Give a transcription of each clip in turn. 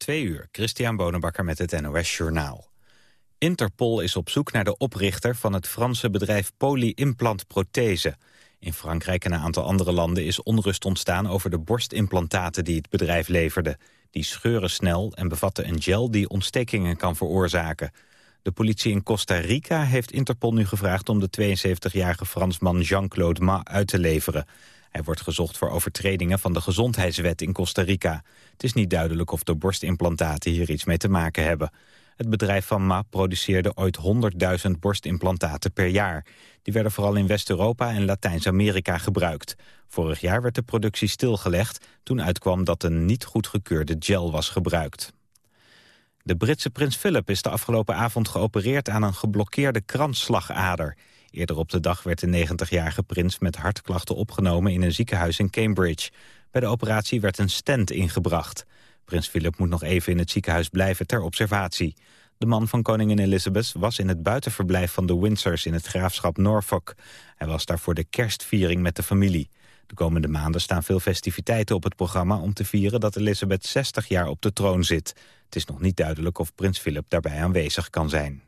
Twee uur, Christian Bonenbakker met het NOS Journaal. Interpol is op zoek naar de oprichter van het Franse bedrijf Polyimplant Prothese. In Frankrijk en een aantal andere landen is onrust ontstaan over de borstimplantaten die het bedrijf leverde. Die scheuren snel en bevatten een gel die ontstekingen kan veroorzaken. De politie in Costa Rica heeft Interpol nu gevraagd om de 72-jarige Fransman Jean-Claude Ma uit te leveren. Hij wordt gezocht voor overtredingen van de gezondheidswet in Costa Rica. Het is niet duidelijk of de borstimplantaten hier iets mee te maken hebben. Het bedrijf van Ma produceerde ooit 100.000 borstimplantaten per jaar. Die werden vooral in West-Europa en Latijns-Amerika gebruikt. Vorig jaar werd de productie stilgelegd toen uitkwam dat een niet goedgekeurde gel was gebruikt. De Britse prins Philip is de afgelopen avond geopereerd aan een geblokkeerde kransslagader. Eerder op de dag werd de 90-jarige prins met hartklachten opgenomen in een ziekenhuis in Cambridge. Bij de operatie werd een stent ingebracht. Prins Philip moet nog even in het ziekenhuis blijven ter observatie. De man van koningin Elizabeth was in het buitenverblijf van de Windsors in het graafschap Norfolk. Hij was daar voor de kerstviering met de familie. De komende maanden staan veel festiviteiten op het programma om te vieren dat Elizabeth 60 jaar op de troon zit. Het is nog niet duidelijk of prins Philip daarbij aanwezig kan zijn.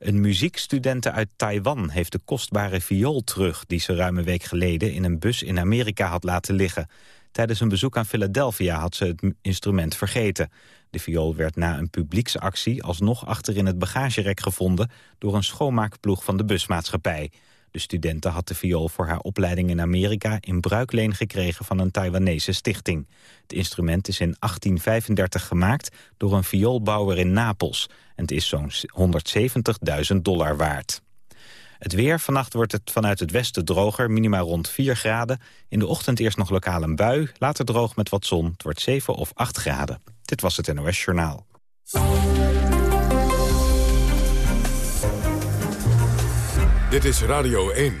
Een muziekstudente uit Taiwan heeft de kostbare viool terug... die ze ruim een week geleden in een bus in Amerika had laten liggen. Tijdens een bezoek aan Philadelphia had ze het instrument vergeten. De viool werd na een publieksactie alsnog achter in het bagagerek gevonden... door een schoonmaakploeg van de busmaatschappij. De studente had de viool voor haar opleiding in Amerika... in bruikleen gekregen van een Taiwanese stichting. Het instrument is in 1835 gemaakt door een vioolbouwer in Napels... en het is zo'n 170.000 dollar waard. Het weer, vannacht wordt het vanuit het westen droger, minima rond 4 graden. In de ochtend eerst nog lokaal een bui, later droog met wat zon. Het wordt 7 of 8 graden. Dit was het NOS Journaal. Dit is Radio 1.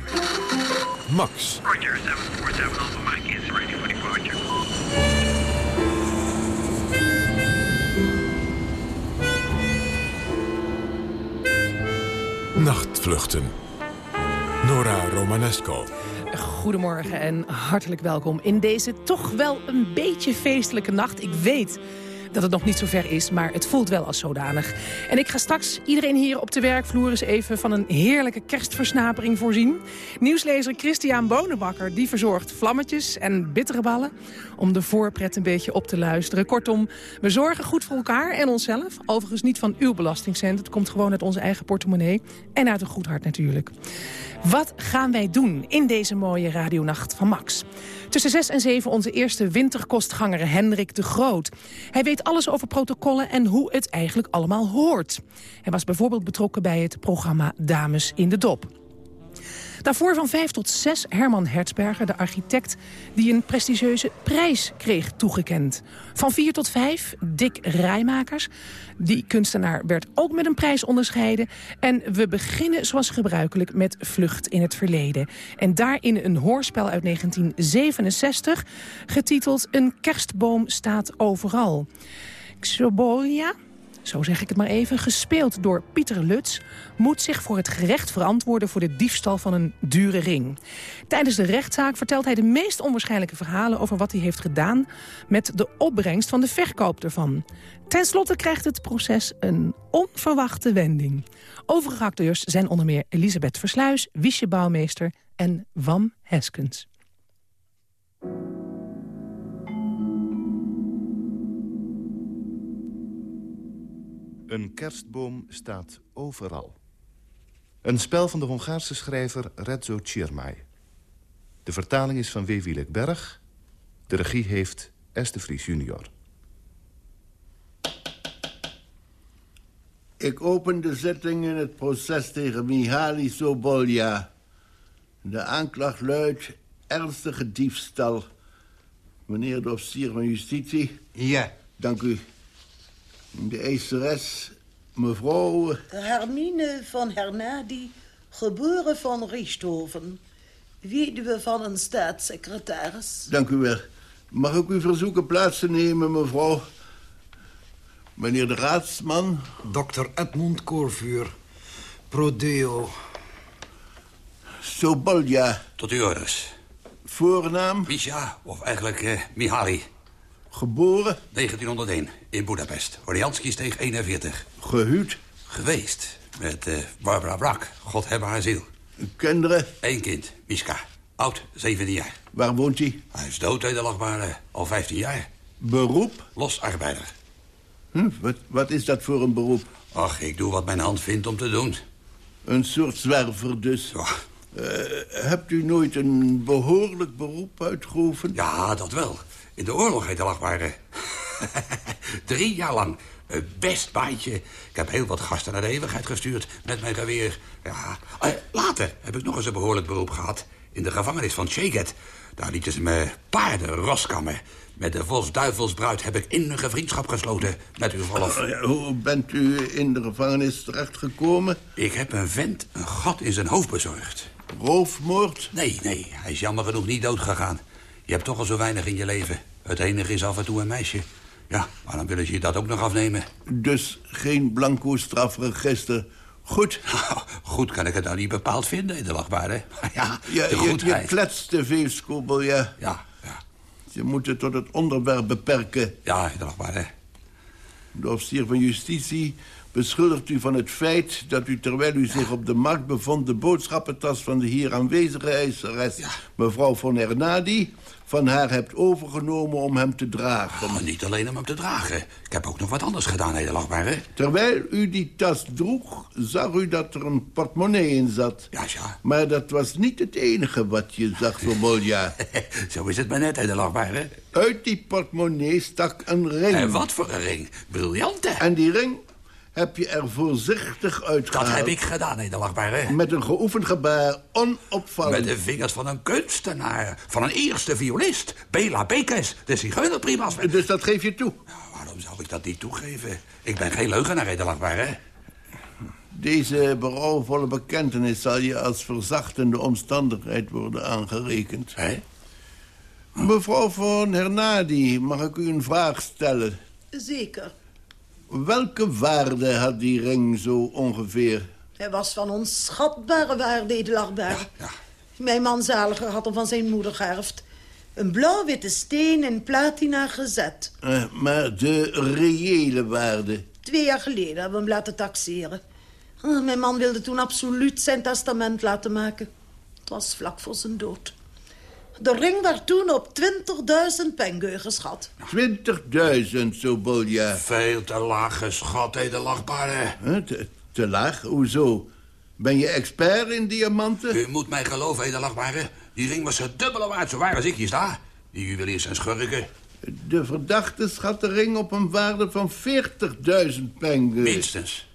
Max. Roger, 747 Alpha Mike is ready for departure. Nachtvluchten. Nora Romanesco. Goedemorgen en hartelijk welkom in deze toch wel een beetje feestelijke nacht. Ik weet dat het nog niet zo ver is, maar het voelt wel als zodanig. En ik ga straks iedereen hier op de werkvloer eens even van een heerlijke kerstversnapering voorzien. Nieuwslezer Christian Bonenbakker die verzorgt vlammetjes en bittere ballen om de voorpret een beetje op te luisteren. Kortom, we zorgen goed voor elkaar en onszelf. Overigens niet van uw belastingcent, het komt gewoon uit onze eigen portemonnee en uit een goed hart natuurlijk. Wat gaan wij doen in deze mooie radionacht van Max? Tussen 6 en 7 onze eerste winterkostganger Hendrik de Groot. Hij weet alles over protocollen en hoe het eigenlijk allemaal hoort. Hij was bijvoorbeeld betrokken bij het programma Dames in de Dop. Daarvoor van 5 tot 6 Herman Hertzberger, de architect... die een prestigieuze prijs kreeg toegekend. Van 4 tot 5 Dick Rijmakers. Die kunstenaar werd ook met een prijs onderscheiden. En we beginnen zoals gebruikelijk met Vlucht in het Verleden. En daarin een hoorspel uit 1967... getiteld Een kerstboom staat overal. Xobolia zo zeg ik het maar even, gespeeld door Pieter Lutz... moet zich voor het gerecht verantwoorden voor de diefstal van een dure ring. Tijdens de rechtszaak vertelt hij de meest onwaarschijnlijke verhalen... over wat hij heeft gedaan met de opbrengst van de verkoop ervan. Ten slotte krijgt het proces een onverwachte wending. Overige acteurs zijn onder meer Elisabeth Versluis, Wiesje Bouwmeester en Wam Heskens. Een kerstboom staat overal. Een spel van de Hongaarse schrijver Redzo Csirmai. De vertaling is van W. Berg. De regie heeft S. de Vries junior. Ik open de zitting in het proces tegen Mihaly Sobolja. De aanklacht luidt ernstige diefstal. Meneer de officier van justitie. Ja. Dank u. De eiseres, mevrouw... Hermine van Hernadi, geboren van Richthoven. Weduwe van een staatssecretaris. Dank u wel. Mag ik u verzoeken plaats te nemen, mevrouw? Meneer de raadsman. Dr. Edmund Corvuur. Prodeo. Sobolja. Tot uw orders. Voornaam? Misha, of eigenlijk eh, Mihaly. Geboren, 1901, in Budapest. Orlianski-steeg 41. gehuwd, Geweest met eh, Barbara Brak. God hebben haar ziel. kinderen. Eén kind, Miska. Oud, 17 jaar. Waar woont hij? Hij is dood, edelachtbare. Al 15 jaar. Beroep? Losarbeider. Hm, wat, wat is dat voor een beroep? Ach, ik doe wat mijn hand vindt om te doen. Een soort zwerver dus. Ja, Eh, hebt u nooit een behoorlijk beroep uitgeoefend? ja dat wel. In de oorlog, edelachtbare. Drie jaar lang. Een best baantje. Ik heb heel wat gasten naar de eeuwigheid gestuurd met mijn geweer. Ja. Eh, later heb ik nog eens een behoorlijk beroep gehad. In de gevangenis van Szeged. Daar lieten ze me paarden roskammen. Met de Vos-Duivelsbruid heb ik innige vriendschap gesloten met uw verlof. Oh ja, hoe bent u in de gevangenis terechtgekomen? Ik heb een vent een gat in zijn hoofd bezorgd. Roofmoord? Nee, nee, hij is jammer genoeg niet doodgegaan. Je hebt toch al zo weinig in je leven. Het enige is af en toe een meisje. Ja, maar dan willen ze je dat ook nog afnemen. Dus geen blanco strafregister. Goed. Nou, goed kan ik het nou niet bepaald vinden in de lachbare. Ja, Ja, de je, je kletst te veel, Skobel, ja. Ja, ja, Je moet het tot het onderwerp beperken. ja, de lachbare. De officier van justitie beschuldigt u van het feit... dat u terwijl u zich op de markt bevond... de boodschappentas van de hier aanwezige eiseres... mevrouw von Hernadi van haar hebt overgenomen om hem te dragen. Maar niet alleen om hem te dragen. Ik heb ook nog wat anders gedaan, nederlachtbare. Terwijl u die tas droeg, zag u dat er een portemonnee in zat. Ja, ja. Maar dat was niet het enige wat je zag, Sobolja. Zo is het maar net, nederlachtbare. Uit die portemonnee stak een ring. En wat voor een ring. Briljante. En die ring heb je er voorzichtig uitgehaald. Dat heb ik gedaan, nederlachtbare. Met een geoefend gebaar, onopvallend. Met de vingers van een kunstenaar. Van een eerste violist. Bela Bekes, de zigeunerprimas. Dus dat geef je toe. Nou, waarom zou ik dat niet toegeven? Ik ben geen leugenaar, nederlachtbare. Deze berouwvolle bekentenis zal je als verzachtende omstandigheid worden aangerekend. Hé? Mevrouw von Hernadi, mag ik u een vraag stellen? Zeker. Welke waarde had die ring zo ongeveer? Hij was van onschatbare waarde, edelachtbaar. Ja. Mijn man Zaliger had hem van zijn moeder geërfd. Een blauw-witte steen in platina gezet. Eh, maar de reële waarde? Twee jaar geleden hebben we hem laten taxeren. Ah, Mijn man wilde toen absoluut zijn testament laten maken. Het was vlak voor zijn dood. De ring werd toen op 20.000 pengeu geschat. 20.000, Sobolja. Veel te laag geschat, nederlachtbare. Huh, te, te laag? Hoezo? Ben je expert in diamanten? U moet mij geloven, nederlachtbare. Die ring was het dubbele waard, zo waar als ik hier sta. Die juweliers zijn schurken. De verdachte schat de ring op een waarde van 40.000 pengeu. Minstens.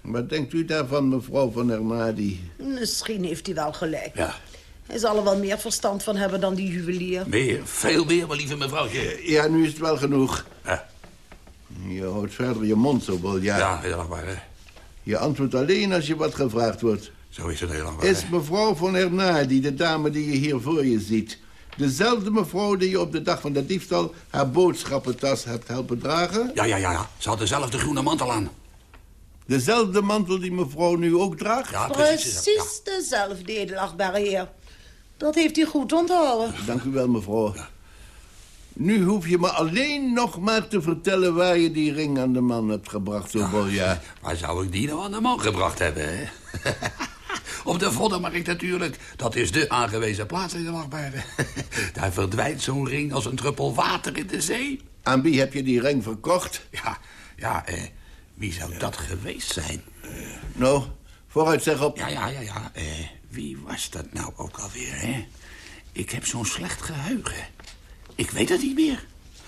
Wat denkt u daarvan, mevrouw van Hernadi? Misschien heeft hij wel gelijk. Ja, Hij zal er wel meer verstand van hebben dan die juwelier. meer. Veel meer, mijn lieve mevrouwtje. Ja, nu is het wel genoeg. Ja, Je houdt verder je mond, Sobolja. ja nederlachtbare. Je antwoordt alleen als je wat gevraagd wordt. Zo is het, nederlachtbare. Is mevrouw van Hernadi, de dame die je hier voor je ziet... dezelfde mevrouw die je op de dag van de diefstal... haar boodschappentas hebt helpen dragen? Ja, ja, ja, ja. Ze had dezelfde groene mantel aan. Dezelfde mantel die mevrouw nu ook draagt? Ja, precies. Precies dezelfde, edelachtbare heer. Dat heeft hij goed onthouden. Dank u wel, mevrouw. Nu hoef je me alleen nog maar te vertellen... waar je die ring aan de man hebt gebracht, Sobolja. Ja. Waar zou ik die nou aan de man gebracht hebben, hè? Op de Voddenmarkt natuurlijk. Dat is de aangewezen plaats in de Lachbare. Daar verdwijnt zo'n ring als een druppel water in de zee. Aan wie heb je die ring verkocht? Ja, ja, eh, wie zou dat geweest zijn? Nou, vooruit zeg op. Ja, ja, ja, ja. Eh, wie was dat nou ook alweer, hè? Ik heb zo'n slecht geheugen. Ik weet het niet meer.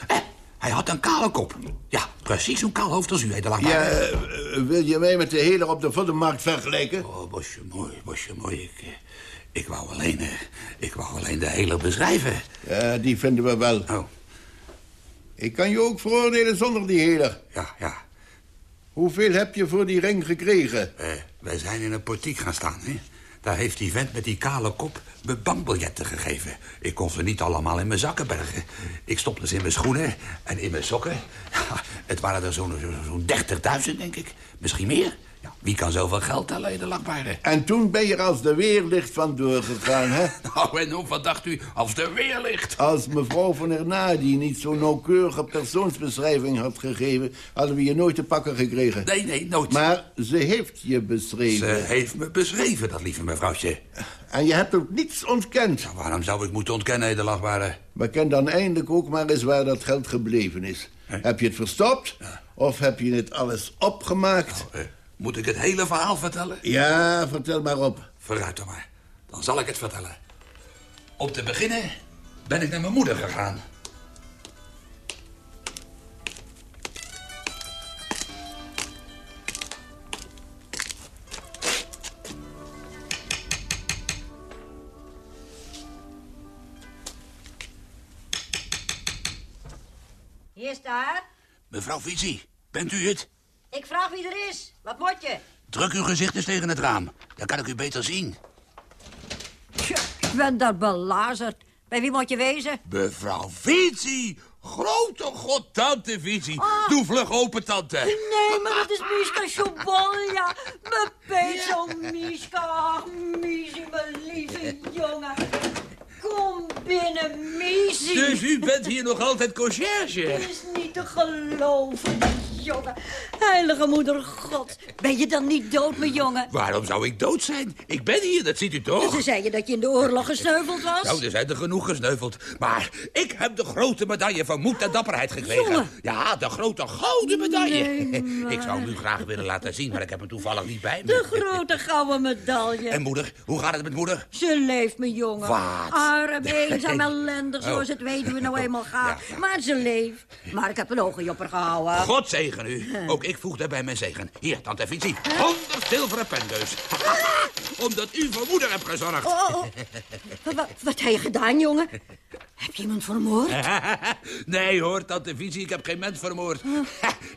Eh, hij had een kale kop. Ja, precies zo'n kaal hoofd als u, hè, de Ja, Lachbare. eh, wil je mij met de heler op de voddenmarkt vergelijken? Oh, bosje mooi, bosje mooi. Ik, eh, ik, wou alleen, eh, ik wou alleen de hele beschrijven. Ja, die vinden we wel. Oh, Ik kan je ook veroordelen zonder die heler. ja, ja. Hoeveel heb je voor die ring gekregen? Eh, wij zijn in een portiek gaan staan, hè. Daar heeft die vent met die kale kop me bankbiljetten gegeven. Ik kon ze niet allemaal in mijn zakken bergen. Ik stopte ze in mijn schoenen en in mijn sokken. Het waren er zo'n zo'n 30.000, denk ik. Misschien meer. Ja, wie kan zoveel geld tellen in de lakbare? En toen ben je er als de weerlicht van doorgegaan, hè? Nou, en hoe, wat dacht u als de weerlicht? Als mevrouw van Hernadi niet zo'n nauwkeurige persoonsbeschrijving had gegeven... hadden we je nooit te pakken gekregen. Nee, nee, nooit. Maar ze heeft je beschreven. Ze heeft me beschreven, dat lieve mevrouwtje. En je hebt ook niets ontkend. Nou, waarom zou ik moeten ontkennen, edelachtbare? Bekend dan eindelijk ook maar eens waar dat geld gebleven is. Heb je het verstopt? Of heb je het alles opgemaakt? Eh, moet ik het hele verhaal vertellen? Ja, vertel maar op. Vooruit dan maar. Dan zal ik het vertellen. Om te beginnen ben ik naar mijn moeder gegaan. Hier staat. Mevrouw Vizi, bent u het? Ik vraag wie er is. Wat moet je? Druk uw gezicht eens tegen het raam. Dan kan ik u beter zien. Tja, ik ben dat belazerd. Bij wie moet je wezen? Mevrouw Vizi! Grote god, tante Vizi. Doe vlug open, tante. Nee, maar dat is Miska Chobolja. Mijn pezo Miska. Ach, Miesie, mijn lieve jongen. Kom binnen, Miesie. Dus u bent hier nog altijd conciërge? Het is niet te geloven, jongen. Heilige moeder God. Ben je dan niet dood, mijn jongen? Waarom zou ik dood zijn? Ik ben hier, dat ziet u toch? Ze zeiden dat je in de oorlog gesneuveld was. Nou, er zijn er genoeg gesneuveld. Maar ik heb de grote medaille van moed en dapperheid gekregen. Jongen. Ja, de grote gouden medaille. Nee, maar- ik zou hem u graag willen laten zien, maar ik heb hem toevallig niet bij me. De grote gouden medaille. En moeder, hoe gaat het met moeder? Ze leeft, mijn jongen. Wat? Arm, eenzaam, ellendig, zoals het weten we nou eenmaal gaat. Maar ze leeft. Maar ik heb een oogje op haar gehouden. God zegen u. Ook ik voeg daarbij mijn zegen. Hier, tante Vici, 100 zilveren pendeus. Omdat u voor moeder hebt gezorgd. Oh, oh, oh. Wat, wat, heb je gedaan, jongen? Heb je iemand vermoord? nee hoor, tante Vici, ik heb geen mens vermoord.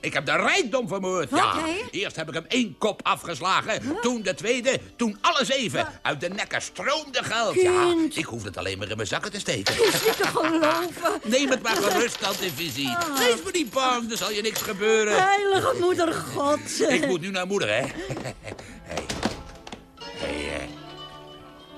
ik heb de rijkdom vermoord. Ja. Eerst heb ik hem één kop afgeslagen. Toen de tweede, toen alle zeven. Uit de nekken stroomde geld. Ja, ik hoefde het alleen maar in mijn zakken te steken. Is niet te geloven. Neem het maar gerust, tante Vici. Ah. Wees me niet bang, er zal je niks gebeuren. Heilige moeder God. Ik moet nu naar moeder, hè? hey. Hey, eh.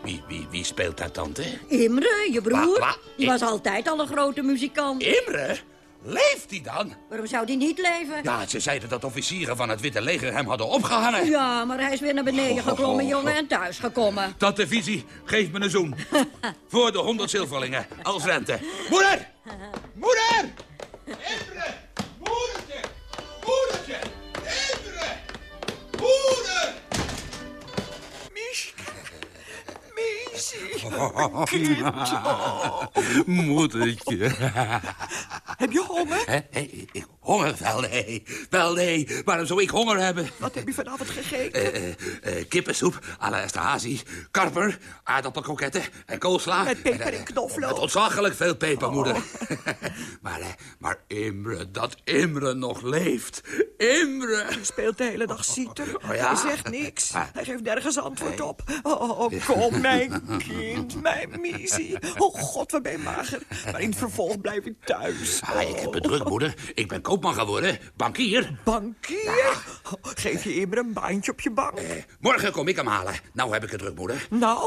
Wie, wie, wie speelt daar, tante? Imre, je broer. Wa- wa- Die was altijd al een grote muzikant. Imre? Leeft hij dan? Waarom zou die niet leven? Ja, ze zeiden dat officieren van het Witte Leger hem hadden opgehangen. Ja, maar hij is weer naar beneden geklommen, jongen, en thuis gekomen. Tante Visie, geef me een zoen. Voor de honderd zilverlingen, als rente. Moeder! Moeder! Imre! Moedertje! Moedertje! Imre! Moeder! Moedertje. Heb je honger? Hè? Hey, ik- honger? Wel nee. Wel nee. Waarom zou ik honger hebben? Wat heb je vanavond gegeten? Eh, eh, eh, kippensoep à la Esterhazy, karper, aardappelkroketten en koolsla. Met peper en knoflook. Met ontzaglijk veel peper, moeder. maar, eh, maar Imre, dat Imre nog leeft. Imre! Hij speelt de hele dag citer. Oh ja? Hij zegt niks. Ah. Hij geeft nergens antwoord op. Oh, kom, mijn kind, mijn misie. Oh god, wat ben je mager. Maar in het vervolg blijf ik thuis. Ah, ik heb het druk, moeder. Ik ben koopman geworden, bankier. Bankier? Oh, Geef je Imre een baantje op je bank? Morgen kom ik hem halen. Nou heb ik het druk, moeder. Nou,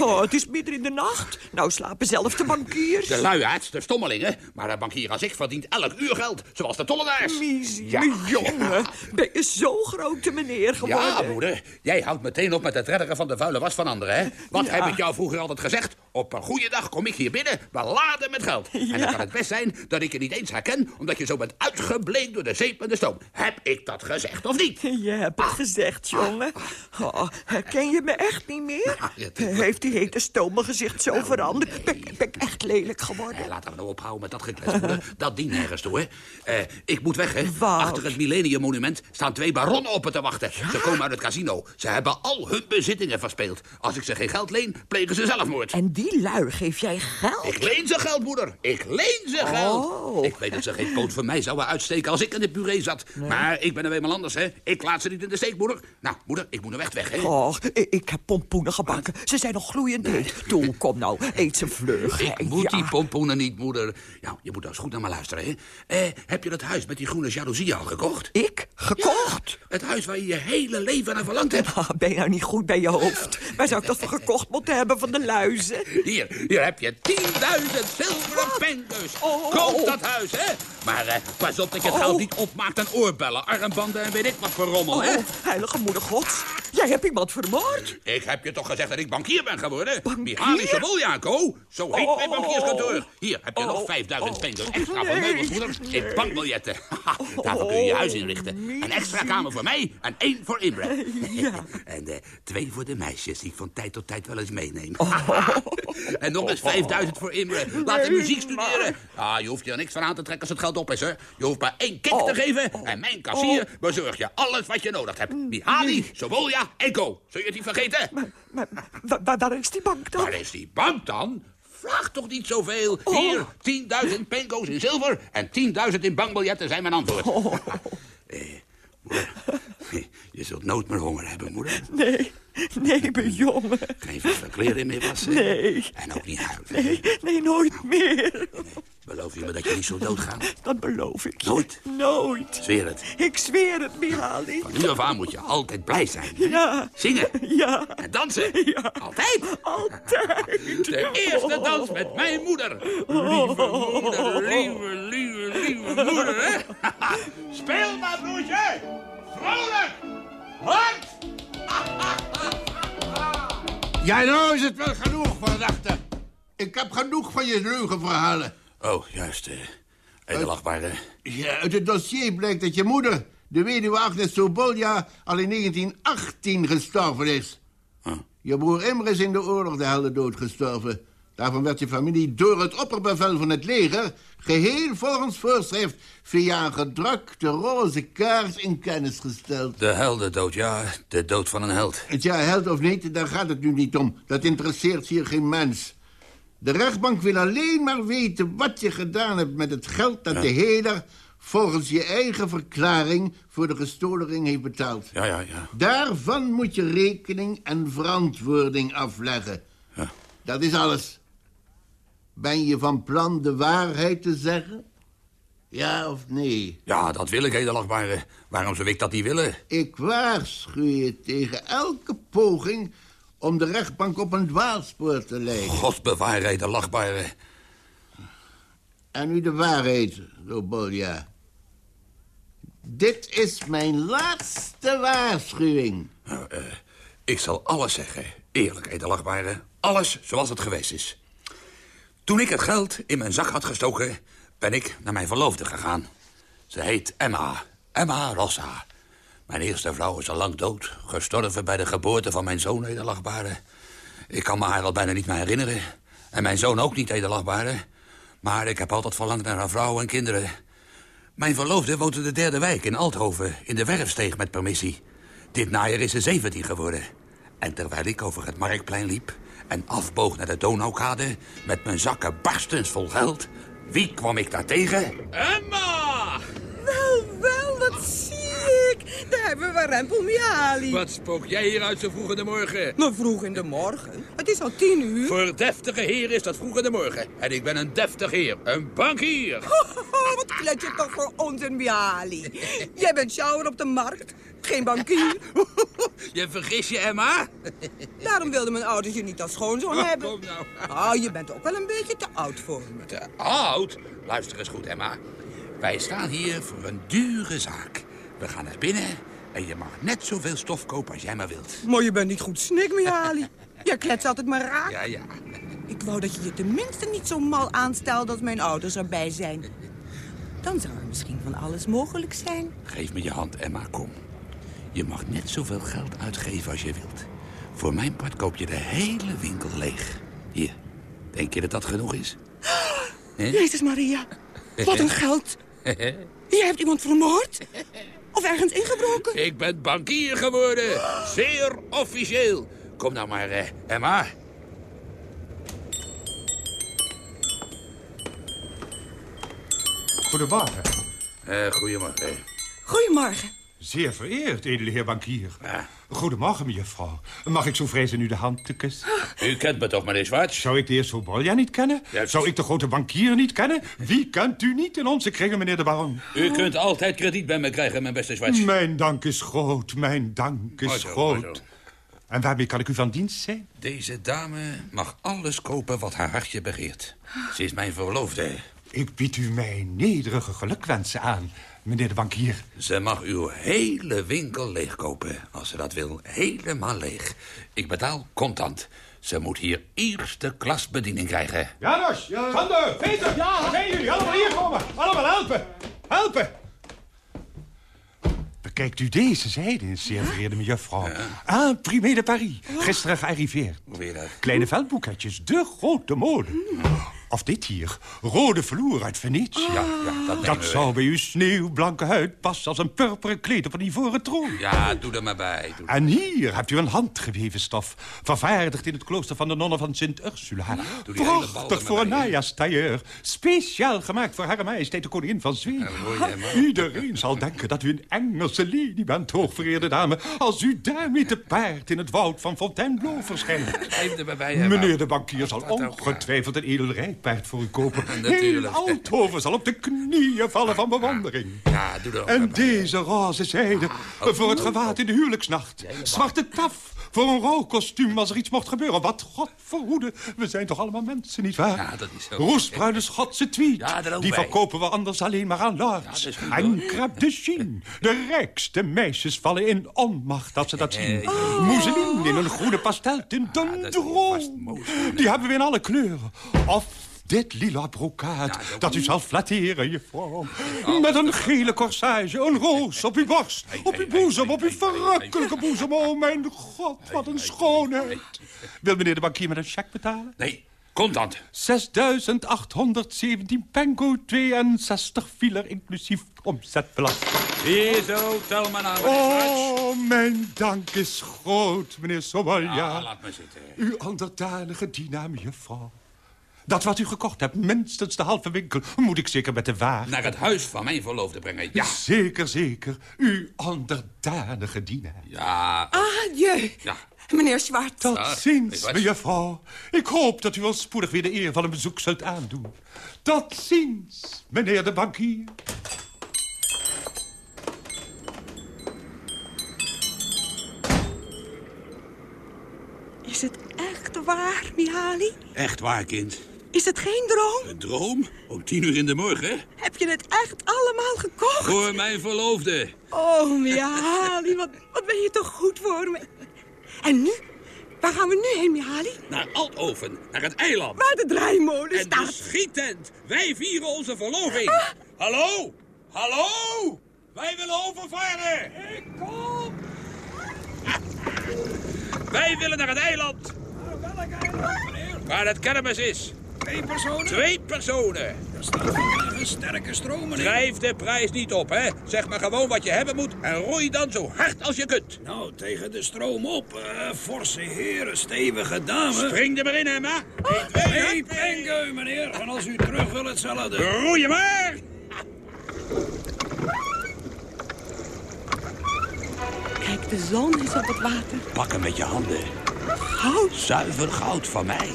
oh, het is midden in de nacht. Nou slapen zelf de bankiers. De luiaards, de stommelingen. Maar een bankier als ik verdient elk uur geld. Zoals de tollenaars. Misie, Ja. jongen. Ben je zo grote meneer geworden? Ja, moeder. Jij houdt meteen op met het redderen van de vuile was van anderen, hè? Wat heb ik jou vroeger altijd gezegd? Op een goede dag kom ik hier binnen, beladen met geld. En dan kan het best zijn dat ik je niet eens herken... omdat je zo bent uitgebleekt door de zeep en de stoom. Heb ik dat gezegd of niet? Je hebt het gezegd, jongen. Oh, herken je me echt niet meer? Heeft die hete stomelgezicht zo veranderd? Ben, ik- ben ik echt lelijk geworden? Eh, Laten we nou ophouden met dat geklets, moeder. Dat dient nergens toe, hè? Eh, ik moet weg, hè? Wout. Achter het Millennium Monument staan twee baronnen op te wachten. Ze komen uit het casino. Ze hebben al hun bezittingen verspeeld. Als ik ze geen geld leen, plegen ze zelfmoord. En die lui geef jij geld? Ik leen ze geld, moeder. Ik leen ze geld. Oh. Ik weet dat ze geen poot voor mij zouden uitsteken als ik in de puree zat. Maar ik ben er eenmaal anders, hè. Ik laat ze niet in de steek, moeder. Nou, moeder, ik moet er echt weg, hè. Och, ik, heb pompoenen gebakken. Ze zijn nog gloeiend heet. Toe, kom nou, eet ze vlug. Ik hè. moet Ja. die pompoenen niet, moeder. Nou, je moet nou eens goed naar me luisteren, hè. Eh, heb je dat huis met die groene jaloezie al gekocht? Ik? Gekocht? Het huis waar je je hele leven naar verlangd hebt. Ah, ben je nou niet goed bij je hoofd? Waar zou ik dat voor gekocht moeten hebben van de luizen? Hier, hier heb je 10.000 zilveren pengus. Koop dat huis, hè. Maar eh, pas op dat je het Oh. geld niet opmaakt aan oorbellen, armbanden en weet ik wat voor rommel, hè. Oh, heilige moeder gods. Jij hebt iemand vermoord. Ik heb je toch gezegd dat ik bankier ben geworden? Mihaly Soboljanko, zo heet Oh, mijn oh, bankierskantoor. Hier heb je oh, nog 5000 oh, pengus extra voor nee, meubels, moeder. In bankbiljetten. Daarvoor kun je je huis inrichten. Een extra kamer voor mij en één voor Imre. En eh, twee voor de meisjes die ik van tijd tot tijd wel eens meeneem. en nog eens 5000 voor Imre. Laat hem muziek studeren. Ah, je hoeft je er niks van aan te trekken als het geld op is, hè. Je hoeft maar één kick te geven en mijn kassier bezorgt je alles wat je nodig hebt. Mihaly, Sobolja en Co. Zul je het niet vergeten? Maar, wa- wa- waar is die bank dan? Waar is die bank dan? Vraag toch niet zoveel. Hier, 10.000 pengo's in zilver en 10.000 in bankbiljetten zijn mijn antwoord. Eh, moeder, je zult nooit meer honger hebben, moeder. Nee, nee, mijn jongen. Geen verse kleren meer wassen. Nee. En ook niet huilen. Nee, nee, nooit meer. Beloof je me dat je niet zult doodgaan? Dat beloof ik. Nooit? Nooit. Zweer het. Ik zweer het, Mihaly. Van nu af aan moet je altijd blij zijn. Ja. Zingen. Ja. En dansen. Ja. Altijd. Altijd. De eerste dans met mijn moeder. Lieve moeder, lieve, lieve, lieve moeder, hè? Speel maar, broertje. Vrolijk. Hard. Ja, nou is het wel genoeg, verdachte. Ik heb genoeg van je leugenverhalen. Oh, juist. eh edelachtbare. Ja, uit het dossier blijkt dat je moeder, de weduwe Agnes Sobolja, al in 1918 gestorven is. Je broer Imre is in de oorlog de heldendood gestorven. Daarvan werd je familie door het opperbevel van het leger... geheel volgens voorschrift via een gedrukte roze kaars in kennis gesteld. De heldendood, ja. De dood van een held. Ja, held of niet, daar gaat het nu niet om. Dat interesseert hier geen mens. De rechtbank wil alleen maar weten wat je gedaan hebt met het geld dat de heder volgens je eigen verklaring voor de gestolen ring heeft betaald. Ja, ja, ja. Daarvan moet je rekening en verantwoording afleggen. Ja. Dat is alles. Ben je van plan de waarheid te zeggen? Ja of nee? Ja, dat wil ik, edelachtbare. Waarom zou ik dat niet willen? Ik waarschuw je tegen elke poging om de rechtbank op een dwaalspoor te leiden. God bewaar, edelachtbare. En nu de waarheid, Robolja. Dit is mijn laatste waarschuwing. Nou, eh, ik zal alles zeggen. Eerlijk, edelachtbare. Alles zoals het geweest is. Toen ik het geld in mijn zak had gestoken... ben ik naar mijn verloofde gegaan. Ze heet Emma. Emma Rossa. Mijn eerste vrouw is al lang dood. Gestorven bij de geboorte van mijn zoon, edelachtbare. Ik kan me haar al bijna niet meer herinneren. En mijn zoon ook niet, edelachtbare. Maar ik heb altijd verlangd naar een vrouw en kinderen. Mijn verloofde woont in de derde wijk in Althoven... in de Werfsteeg met permissie. Dit najaar is ze 17 geworden. En terwijl ik over het Marktplein liep... en afboog naar de Donaukade... met mijn zakken barstens vol geld... wie kwam ik daar tegen? Emma! Wel, wel, wat zie ik. Daar hebben we Rempel Mihaly. Wat spook jij hier uit zo vroeg in de morgen? Maar vroeg in de morgen. Het is al tien uur. Voor deftige heer is dat vroeg in de morgen. En ik ben een deftig heer, een bankier. Wat klet je toch voor ons en Mihaly. Jij bent sjouwer op de markt, geen bankier. Je vergis je, Emma? Daarom wilde mijn ouders je niet als schoonzoon Oh, hebben. kom nou. Oh, je bent ook wel een beetje te oud voor me. Te oud? Luister eens goed, Emma. Wij staan hier voor een dure zaak. We gaan naar binnen en je mag net zoveel stof kopen als jij maar wilt. Maar je bent niet goed snik, Mihaly. Je klets altijd maar raak. Ja, ja. Ik wou dat je je tenminste niet zo mal aanstelde als mijn ouders erbij zijn. Dan zou er misschien van alles mogelijk zijn. Geef me je hand, Emma, kom. Je mag net zoveel geld uitgeven als je wilt. Voor mijn part koop je de hele winkel leeg. Hier, denk je dat dat genoeg is? Hè? Jezus Maria, wat een geld. Je hebt iemand vermoord? Of ergens ingebroken? Ik ben bankier geworden. Zeer officieel. Kom nou maar, eh, Emma. Goedemorgen. Eh, goedemorgen. Goedemorgen. Zeer vereerd, edele heer bankier. Goedemorgen, mevrouw. Mag ik zo vrij zijn u de hand te kussen? U kent me toch, meneer Zwarts? Zou ik de heer Sobolja niet kennen? Zou ik de grote bankier niet kennen? Wie kent u niet in onze kringen, meneer de baron? U kunt altijd krediet bij me krijgen, mijn beste Zwarts. Mijn dank is groot, mijn dank is Mooi zo, mooi groot. zo. En waarmee kan ik u van dienst zijn? Deze dame mag alles kopen wat haar hartje begeert. Ze is mijn verloofde. Ik bied u mijn nederige gelukwensen aan, meneer de bankier. Ze mag uw hele winkel leegkopen, als ze dat wil. Helemaal leeg. Ik betaal contant. Ze moet hier eerste klas bediening krijgen. Janos, Sander, Peter, ja. waar zijn jullie? Allemaal hier komen. Allemaal helpen. Helpen. Bekijkt u deze zijde zeer vereerde mevrouw. Ah, Primé de Paris. Gisteren gearriveerd. Hoe weer dat? Kleine veldboeketjes, de grote mode. Of dit hier, rode vloer uit Venetië. Ja, ja, dat Dat zou bij uw sneeuwblanke huid passen als een purperen kleed op een ivoren troon. Ja, doe er maar bij. Doe En hier hebt u een handgeweven stof, vervaardigd in het klooster van de nonnen van Sint Ursula. doe die Prachtig voor een najaarstailleur. Speciaal gemaakt voor haar majesteit de koningin van Zweden. Iedereen zal denken dat u een Engelse lady bent, hoogvereerde dame... als u daarmee te paard in het woud van Fontainebleau verschijnt. Er Meneer de bankier zal ongetwijfeld een edel rijpaard voor u kopen. Heel Natuurlijk. Althoven zal op de knieën vallen van bewondering. Ja, doe ook En deze roze zijde voor het gewaad in de huwelijksnacht. Zwarte taf voor een rouwkostuum als er iets mocht gebeuren. Wat God verhoede, we zijn toch allemaal mensen, nietwaar? Ja, dat is zo. Roesbruine Schotse tweed, Ja, ook die bij. verkopen we anders alleen maar aan lords. dat goed, en crêpe de Chine, de rijkste meisjes vallen in onmacht als ze dat zien. Mousseline in een groene pasteltint, een droom. Die hebben we in alle kleuren. Of dit lila brokaat, dat u zal flatteren, juffrouw. Met een gele corsage, een roos op uw borst, op uw boezem, op uw verrukkelijke boezem. Oh, mijn god, wat een schoonheid. Wil meneer de bankier met een cheque betalen? Nee, contant. 6.817 pengo, 62 filer, inclusief omzetbelasting. Hier zo, tel maar nou. Oh, mijn dank is groot, meneer Somalia. Ja, laat me zitten. Uw onderdanige dienaar, juffrouw. Dat wat u gekocht hebt, minstens de halve winkel, moet ik zeker met de wagen. Naar het huis van mijn verloofde brengen, ja. Zeker, zeker. Uw onderdanige dienaar. Ja, Adieu, ja. meneer Zwart. Tot Dag, ziens, mejuffrouw. Ik hoop dat u ons spoedig weer de eer van een bezoek zult aandoen. Tot ziens, meneer de bankier. Is het echt waar, Mihaly? Echt waar, kind. Is het geen droom? Een droom? Om tien uur in de morgen? Heb je het echt allemaal gekocht? Voor mijn verloofde. Oh, Mihaly, wat, wat ben je toch goed voor me. En nu? Waar gaan we nu heen, Mihaly? Naar Altoven, naar het eiland. Waar de draaimolen En de staat. Wij vieren onze verloving. Hallo? Hallo? Wij willen overvaren. Ik kom. Wij willen naar het eiland. Waar het kermis is. Twee personen? Twee personen. Een sterke stroom, meneer. Drijf de prijs niet op, hè. Zeg maar gewoon wat je hebben moet en roei dan zo hard als je kunt. Nou, tegen de stroom op. eh, forse heren, stevige dames. Spring er maar in, Emma. Pengeu, meneer. En als u terug wil, hetzelfde. Roei je maar. Kijk, de zon is op het water. Pak hem met je handen. Goud. Zuiver goud van mij.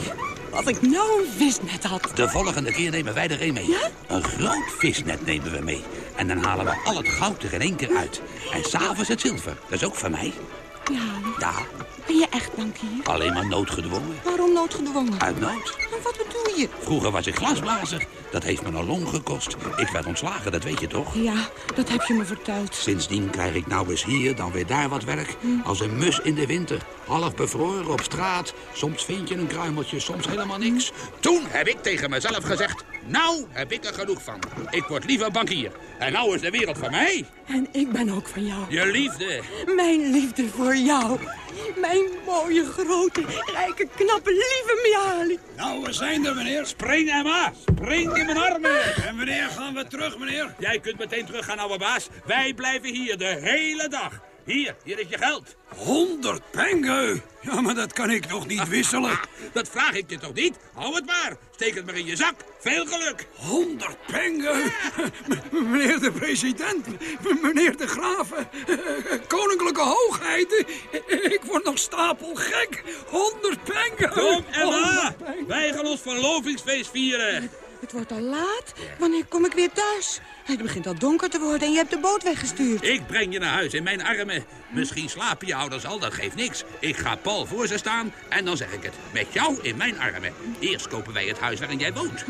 Als ik nou een visnet had. De volgende keer nemen wij er een mee. Een groot visnet nemen we mee. En dan halen we al het goud er in één keer uit. En s'avonds het zilver. Dat is ook van mij. Mihaly, Ja, ben je echt bankier? alleen maar noodgedwongen. Waarom noodgedwongen? Uit nood. En wat bedoel je? Vroeger was ik glasblazer. Dat heeft me een long gekost. Ik werd ontslagen, dat weet je toch? Ja, dat heb je me verteld. Sindsdien krijg ik nou eens hier, dan weer daar wat werk. Als een mus in de winter. Half bevroren op straat. Soms vind je een kruimeltje, soms helemaal niks. Toen heb ik tegen mezelf gezegd... Nou heb ik er genoeg van. Ik word liever bankier. En nou is de wereld van mij. En ik ben ook van jou. Je liefde. Mijn liefde voor jou. Mijn mooie, grote, rijke, knappe, lieve Mihaly. Nou, we zijn er, meneer. Spring, Emma. Spring in mijn armen. En wanneer gaan we terug, meneer? Jij kunt meteen teruggaan, ouwe baas. Wij blijven hier de hele dag. Hier, hier is je geld. 100 pengen? Ja, maar dat kan ik nog niet wisselen. Dat vraag ik je toch niet? Hou het maar. Steek het maar in je zak. Veel geluk. 100 pengen? Meneer de president, meneer de graaf, eh, koninklijke hoogheid. Ik word nog stapelgek. 100 pengen. Kom, Emma. 100 pengen. Wij gaan ons verlovingsfeest vieren. Het wordt al laat. Wanneer kom ik weer thuis? Het begint al donker te worden en je hebt de boot weggestuurd. Ik breng je naar huis in mijn armen. Misschien slapen je ouders al, dat geeft niks. Ik ga Paul voor ze staan en dan zeg ik het. Met jou in mijn armen. Eerst kopen wij het huis waarin jij woont.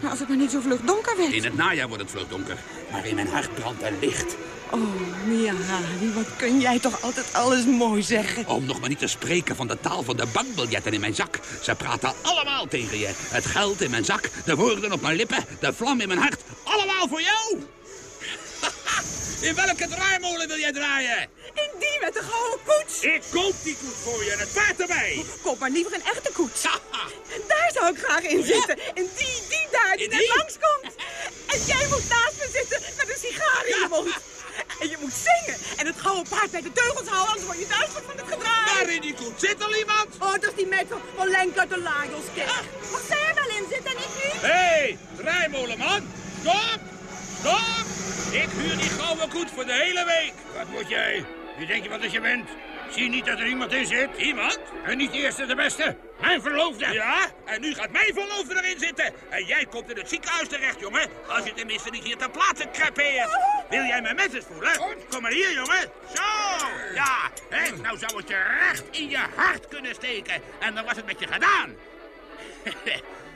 Maar als het maar niet zo vlug donker werd. In het najaar wordt het vlug donker. Maar in mijn hart brandt er licht. Oh, Miyahari, wat kun jij toch altijd alles mooi zeggen. Om nog maar niet te spreken van de taal van de bankbiljetten in mijn zak. Ze praten allemaal tegen je. Het geld in mijn zak, de woorden op mijn lippen, de vlam in mijn hart. Allemaal voor jou! In welke draaimolen wil jij draaien? In die met de gouden koets. Ik koop die koets voor je en het paard erbij. Koop maar liever een echte koets. Daar zou ik graag in zitten. En die, die daar, die In net die? langskomt. En jij moet naast me zitten met een sigaar in je mond. En je moet zingen. En het gouden paard bij de teugels houden, anders word je duizelig van het gedraai. Waar in die koets zit al iemand? Oh, dat is die meid van, Lenk uit de Lagoskerk. Mag zij er wel in zitten en ik niet? Hé, hey, draaimolenman. Stop! Stop! Ik huur die gouden koets voor de hele week. Wat moet jij? Wie denk je wat als je bent? Zie je niet dat er iemand in zit? Iemand? En niet de eerste de beste. Mijn verloofde. Ja, en nu gaat mijn verloofde erin zitten. En jij komt in het ziekenhuis terecht, jongen. Als je tenminste niet hier ter plaatse crepeert. Wil jij mijn messes voelen? Kom maar hier, jongen. Zo, ja. Hè, nou zou het je recht in je hart kunnen steken. En dan was het met je gedaan.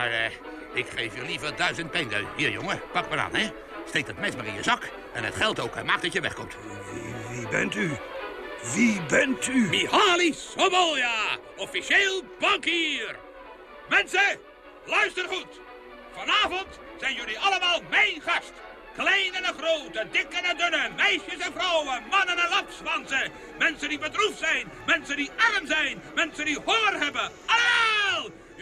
maar eh, ik geef je liever duizend pengen. Hier, jongen, pak maar aan, hè. Steek het mes maar in je zak. En het geld ook, en maak dat je wegkomt. Wie bent u? Wie bent u? Mihaly Sobolja, officieel bankier. Mensen, luister goed. Vanavond zijn jullie allemaal mijn gast. Klein en grote, dik en dunne, meisjes en vrouwen, mannen en lapswansen. Mensen die bedroefd zijn, mensen die arm zijn, mensen die honger hebben. Allemaal!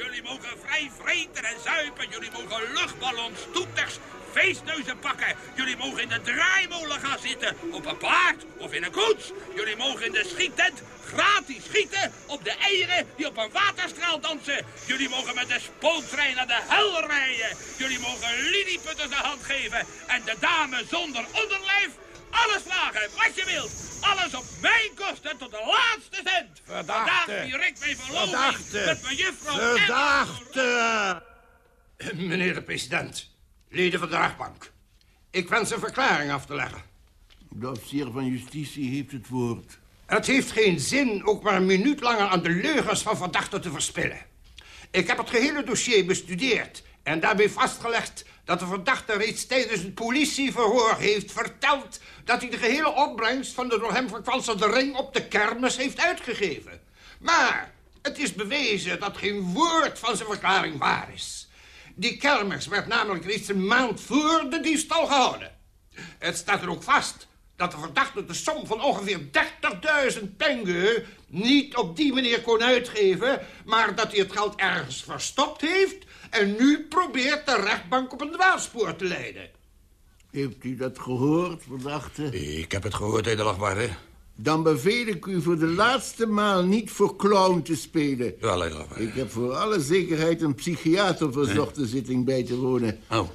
Jullie mogen vrij vreten en zuipen. Jullie mogen luchtballons, toeters, feestneuzen pakken. Jullie mogen in de draaimolen gaan zitten. Op een paard of in een koets. Jullie mogen in de schiettent gratis schieten op de eieren die op een waterstraal dansen. Jullie mogen met de spooktrein naar de hel rijden. Jullie mogen lilliputters de hand geven. En de dame zonder onderlijf alles vragen wat je wilt. Alles op mijn kosten tot de laatste cent. Vandaag vier ik mijn verloving Verdachte. met mijn juffrouw Verdachte. Meneer de president, leden van de rechtbank. Ik wens een verklaring af te leggen. De officier van justitie heeft het woord. Het heeft geen zin ook maar een minuut langer aan de leugens van verdachte te verspillen. Ik heb het gehele dossier bestudeerd en daarbij vastgelegd dat de verdachte reeds tijdens het politieverhoor heeft verteld dat hij de gehele opbrengst van de door hem verkwanselde ring op de kermis heeft uitgegeven. Maar het is bewezen dat geen woord van zijn verklaring waar is. Die kermis werd namelijk reeds een maand voor de diefstal gehouden. Het staat er ook vast dat de verdachte de som van ongeveer 30.000 pengen niet op die manier kon uitgeven, maar dat hij het geld ergens verstopt heeft en nu probeert de rechtbank op een dwaalspoor te leiden. Heeft u dat gehoord, verdachte? Ik heb het gehoord, edelachtbare. Dan beveel ik u voor de laatste maal niet voor clown te spelen. Ja, edelachtbare. Ik heb voor alle zekerheid een psychiater verzocht de zitting bij te wonen. Oh, oh.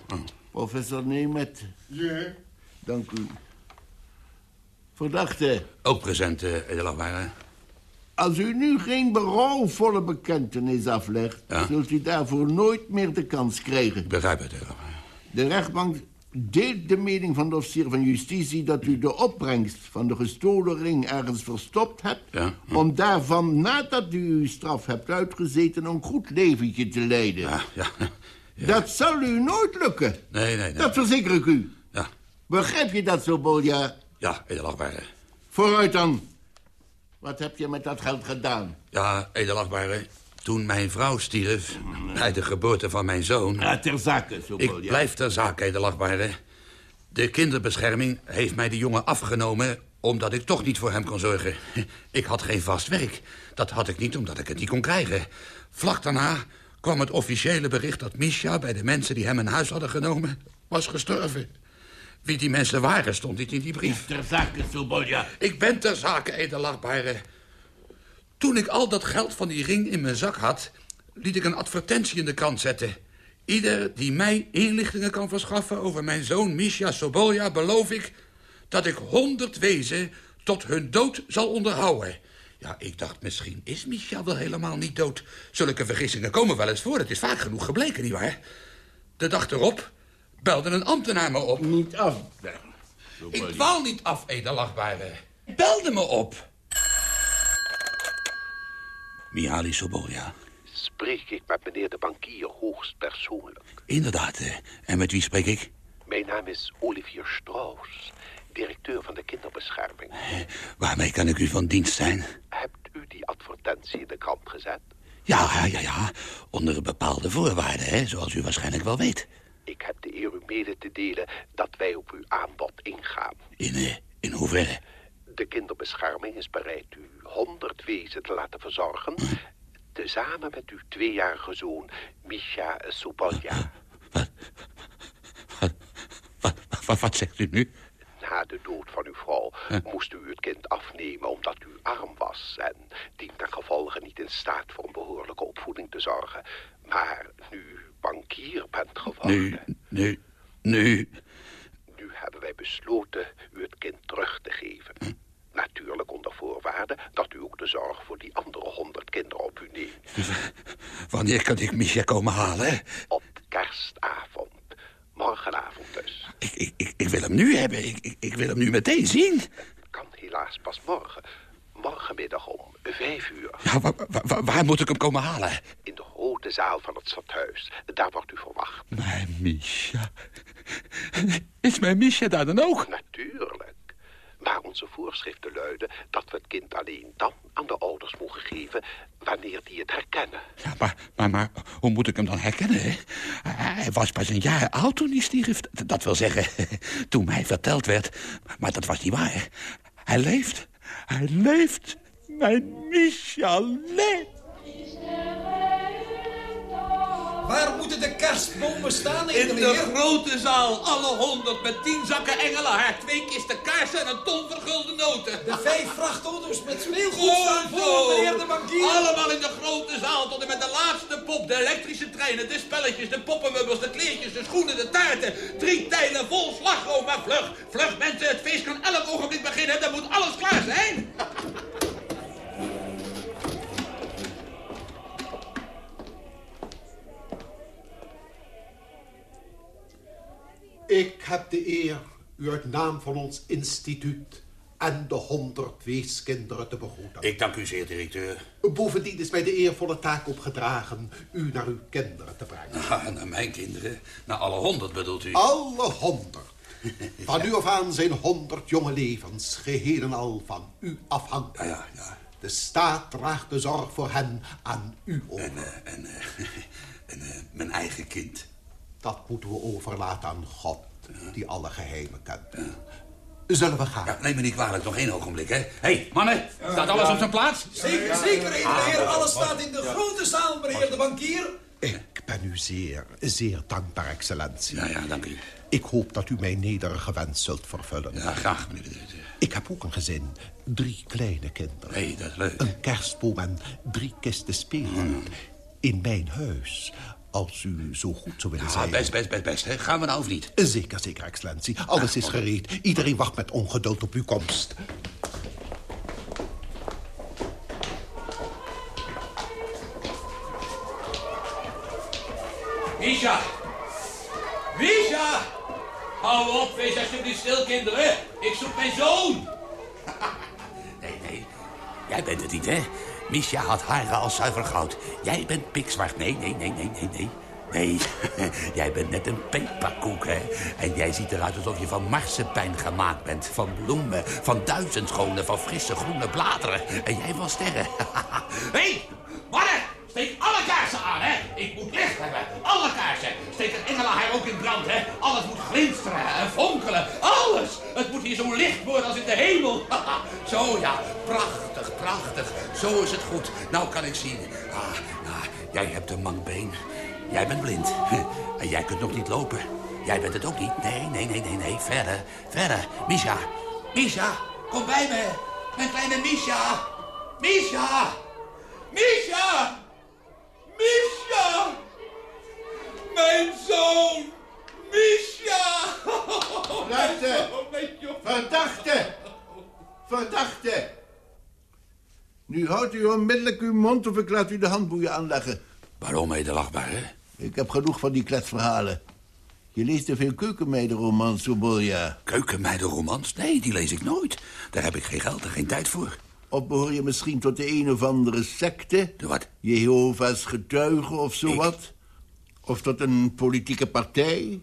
Professor Nemet. Ja. Dank u. Verdachte, Ook present, eh, edelachtbare. Als u nu geen berouwvolle bekentenis aflegt... Ja. zult u daarvoor nooit meer de kans krijgen. Ik begrijp het, edelachtbare. De rechtbank deelt de mening van de officier van justitie... dat u de opbrengst van de gestolen ring ergens verstopt hebt... Ja. om daarvan, nadat u uw straf hebt uitgezeten... een goed leventje te leiden. Ja, ja. Dat zal u nooit lukken. Nee, nee, nee. Dat verzeker ik u. Ja. Begrijp je dat zo, Bolja? Ja, edelachtbare. Vooruit dan. Wat heb je met dat geld gedaan? Ja, edelachtbare. Toen mijn vrouw stierf, bij de geboorte van mijn zoon... Ja, ter zake, zo Ik blijf ter zake, edelachtbare. De kinderbescherming heeft mij de jongen afgenomen... omdat ik toch niet voor hem kon zorgen. Ik had geen vast werk. Dat had ik niet omdat ik het niet kon krijgen. Vlak daarna kwam het officiële bericht dat Misha... bij de mensen die hem in huis hadden genomen, was gestorven. Wie die mensen waren, stond niet in die brief. Ter zake, Sobolja. Ik ben ter zake, edelachtbare. Toen ik al dat geld van die ring in mijn zak had... liet ik een advertentie in de krant zetten. Ieder die mij inlichtingen kan verschaffen over mijn zoon Misha Sobolja... beloof ik dat ik honderd wezen tot hun dood zal onderhouden. Ja, ik dacht, misschien is Misha wel helemaal niet dood. Zulke vergissingen komen wel eens voor. Het is vaak genoeg gebleken, nietwaar? De dag erop belde een ambtenaar me op. Niet af. Ik wou niet af, edelachtbare. Belde me op. Mihaly Sobolja. Spreek ik met meneer de bankier hoogstpersoonlijk? Inderdaad, eh. en met wie spreek ik? Mijn naam is Olivier Strauss, directeur van de kinderbescherming. Waarmee kan ik u van dienst zijn? Hebt u die advertentie in de krant gezet? Ja, ja, ja. Onder bepaalde voorwaarden, hè, zoals u waarschijnlijk wel weet. Ik heb de eer u mede te delen dat wij op uw aanbod ingaan. In, eh, in hoeverre? De kinderbescherming is bereid u honderd wezen te laten verzorgen... tezamen met uw tweejarige zoon, Misha Sobolja. Wat, wat zegt u nu? Na de dood van uw vrouw moest u het kind afnemen omdat u arm was... en dien ten gevolge niet in staat voor een behoorlijke opvoeding te zorgen. Maar nu bankier bent geworden... Nu, nu, nu... Nu hebben wij besloten u het kind terug te geven. Natuurlijk onder voorwaarde dat u ook de zorg voor die andere honderd kinderen op u neemt. Wanneer kan ik Misha komen halen? Op kerstavond. Morgenavond dus. Ik, ik, ik, ik wil hem nu hebben. Ik, ik, ik wil hem nu meteen zien. Kan helaas pas morgen. Morgenmiddag om vijf uur. Ja, waar, waar, waar moet ik hem komen halen? In de grote zaal van het stadhuis. Daar wordt u verwacht. Mijn Misha. Is mijn Misha daar dan ook? Natuurlijk. Maar onze voorschriften luiden dat we het kind alleen dan aan de ouders mogen geven wanneer die het herkennen. Ja, maar, maar, maar hoe moet ik hem dan herkennen? Hè? Hij was pas een jaar oud toen hij stierf. Dat wil zeggen, toen mij verteld werd. Maar dat was niet waar. Hij leeft. Hij leeft. Mijn leeft. Waar moeten de kerstbomen staan, In de heer? grote zaal, alle honderd met tien zakken engelenhaar, twee kisten kaarsen en een ton vergulde noten. De vijf vrachtauto's met speelgoed Goed staan voor, meneer de bankier. Allemaal in de grote zaal, tot en met de laatste pop, de elektrische treinen, de spelletjes, de poppenmeubels, de kleertjes, de schoenen, de taarten. Drie tijlen vol slagroom, maar vlug, vlug mensen, het feest kan elk ogenblik beginnen, dan moet alles klaar zijn. Ik heb de eer u uit naam van ons instituut en de honderd weeskinderen te begroeten. Ik dank u zeer, directeur. Bovendien is mij de eervolle taak opgedragen u naar uw kinderen te brengen. Ah, naar mijn kinderen, naar alle honderd bedoelt u? Alle honderd. Van nu af aan zijn honderd jonge levens, geheel en al van u afhankelijk. Ja, ja. De staat draagt de zorg voor hen aan u over. En, eh, en, eh, en eh, mijn eigen kind? Dat moeten we overlaten aan God, die alle geheimen kent. Zullen we gaan? Ja, neem me niet kwalijk, nog één ogenblik, hè. Hé, hey, mannen, staat alles op zijn plaats? Zeker, zeker, edele heer. Alles staat in de grote zaal, meneer de bankier. Ik ben u zeer, zeer dankbaar, excellentie. Ja, ja, dank u. Ik hoop dat u mijn nederige wens zult vervullen. Ja, graag, meneer de. Ik heb ook een gezin. Drie kleine kinderen. Hé, dat is leuk. Een kerstboom en drie kisten speelgoed. In mijn huis. Als u zo goed zou willen Ja, zijn. best, best, best, best. Hè. Gaan we nou of niet? Zeker, zeker, excellentie. Alles is gereed. Iedereen wacht met ongeduld op uw komst. Misha! Misha! Hou op, wees alsjeblieft stil, kinderen. Ik zoek mijn zoon. nee, nee. Jij bent het niet, hè? Misha had haren als zuiver goud. Jij bent pikzwart. Nee, nee, nee, nee, nee, nee. Nee, jij bent net een peperkoek, hè? En jij ziet eruit alsof je van marsepein gemaakt bent. Van bloemen, van duizendschone, van frisse groene bladeren. En jij van sterren. Hé, hey, mannen! Steek alle kaarsen aan, hè? Ik moet licht hebben. Alle kaarsen. Steek het engelenhaar ook in brand, hè? Alles moet glinsteren en fonkelen. Alles. Het moet hier zo licht worden als in de hemel. zo, ja. Prachtig, prachtig. Zo is het goed. Nou kan ik zien. Ah, nou, jij hebt een mank been. Jij bent blind. En jij kunt nog niet lopen. Jij bent het ook niet? Nee, nee, nee, nee, nee. Verder, verder. Misha, Misha, kom bij me. Mijn kleine Misha. Misha! Misha! Misha! Mijn zoon! Misha! Verdachte! Verdachte! Verdachte! Nu houdt u onmiddellijk uw mond of ik laat u de handboeien aanleggen. Waarom, edelachtbare? Ik heb genoeg van die kletsverhalen. Je leest te veel keukenmeidenromans, Sobolja. Keukenmeidenromans? Nee, die lees ik nooit. Daar heb ik geen geld en geen tijd voor. Of behoor je misschien tot de een of andere secte? De wat? Jehovah's getuigen of zo wat? Of tot een politieke partij?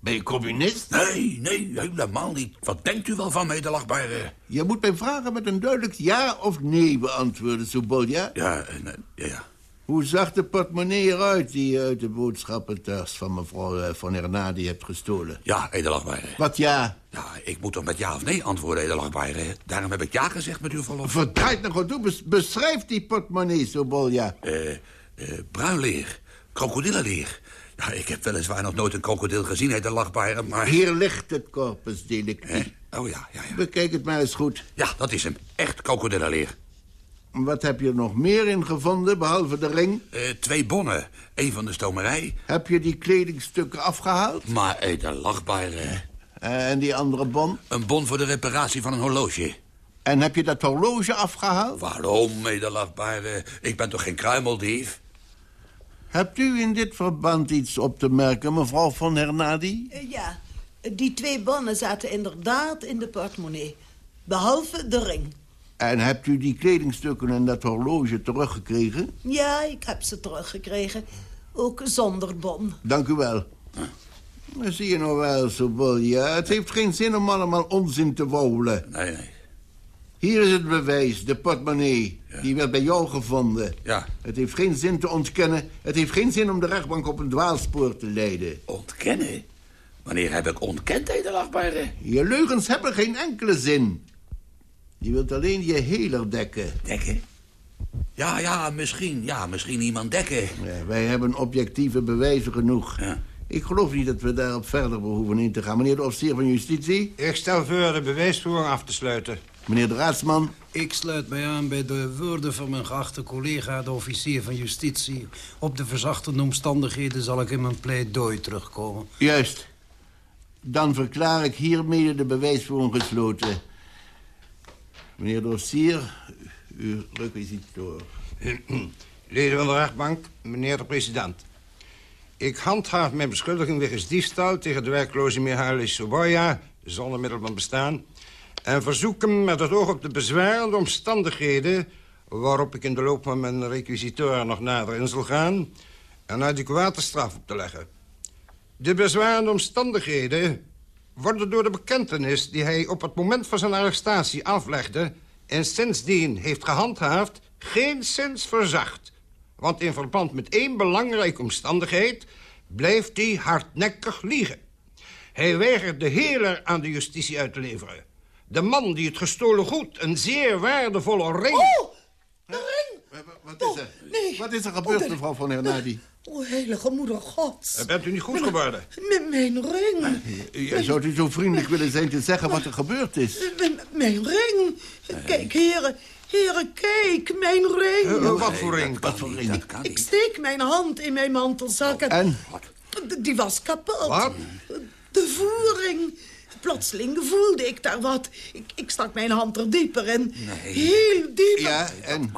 Ben je communist? Nee, nee, helemaal niet. Wat denkt u wel van me, edelachtbare? Je moet mijn vragen met een duidelijk ja of nee beantwoorden, Sobolja. Ja, eh, nee, ja, ja. Hoe zag de portemonnee eruit die je uit de boodschappentas van mevrouw eh, van Hernadi hebt gestolen? Ja, edelachtbare. Wat ja? Ja, ik moet toch met ja of nee antwoorden, edelachtbare. Daarom heb ik ja gezegd met uw verlof. Verdraait nog goed toe. Bes- beschrijf die portemonnee, Sobolja. Eh, eh, bruinleer, krokodillenleer. Ja, ik heb weliswaar nog nooit een krokodil gezien, edelachtbare, maar... Hier ligt het corpus delicti. Oh ja, ja, ja. Bekijk het maar eens goed. Ja, dat is hem. Echt krokodillenleer. Wat heb je er nog meer in gevonden, behalve de ring? Eh, twee bonnen. Eén van de stomerij. Heb je die kledingstukken afgehaald? Maar edelachtbare... En die andere bon? Een bon voor de reparatie van een horloge. En heb je dat horloge afgehaald? Waarom, edelachtbare? Ik ben toch geen kruimeldief? Hebt u in dit verband iets op te merken, mevrouw van Hernadi? Eh, Ja, die twee bonnen zaten inderdaad in de portemonnee. Behalve de ring. En hebt u die kledingstukken en dat horloge teruggekregen? Ja, ik heb ze teruggekregen. Ook zonder bon. Dank u wel. Dan zie je nou wel, Sobolja. Het heeft geen zin om allemaal onzin te wouwen. Nee, nee. Hier is het bewijs, de portemonnee. Die werd bij jou gevonden. Ja. Het heeft geen zin te ontkennen. Het heeft geen zin om de rechtbank op een dwaalspoor te leiden. Ontkennen? Wanneer heb ik ontkend, edelachtbare? Je leugens hebben geen enkele zin. Je wilt alleen je heler dekken. Dekken? Ja, ja, misschien. Ja, misschien iemand dekken. Ja, wij hebben objectieve bewijzen genoeg. Ik geloof niet dat we daarop verder behoeven in te gaan. Meneer de officier van justitie? Ik stel voor de bewijsvoering af te sluiten. Meneer de raadsman? Ik sluit mij aan bij de woorden van mijn geachte collega, de officier van justitie. Op de verzachtende omstandigheden zal ik in mijn pleidooi terugkomen. Juist. Dan verklaar ik hiermee de bewijsvoering gesloten. Meneer de officier, uw requisitor. Leden van de rechtbank, meneer de president. Ik handhaaf mijn beschuldiging wegens diefstal... tegen de werkloze Mihaly Soboya, zonder middel van bestaan... en verzoek hem met het oog op de bezwarende omstandigheden... waarop ik in de loop van mijn requisiteur nog nader in zal gaan... een adequate straf op te leggen. De bezwarende omstandigheden worden door de bekentenis... die hij op het moment van zijn arrestatie aflegde... en sindsdien heeft gehandhaafd, geen sinds verzacht... Want in verband met één belangrijke omstandigheid... blijft hij hardnekkig liegen. Hij weigert de heler aan de justitie uit te leveren. De man die het gestolen goed, een zeer waardevolle ring... Oh, de ring! Wat is er? Wat is er gebeurd, mevrouw van Hernadi? O, heilige moeder God. Bent u niet goed geworden? Met mijn ring. Ja, Zou u zo vriendelijk willen zijn te zeggen wat er gebeurd is? Met mijn ring. Kijk, heren. Heren, kijk, mijn ring. Eh, wat voor ring? Wat voor ring? Ik steek mijn hand in mijn mantelzak en... En? Die was kapot. Wat? De voering. Plotseling voelde ik daar wat. Ik, ik stak mijn hand er dieper in. Heel diep. Ja, en?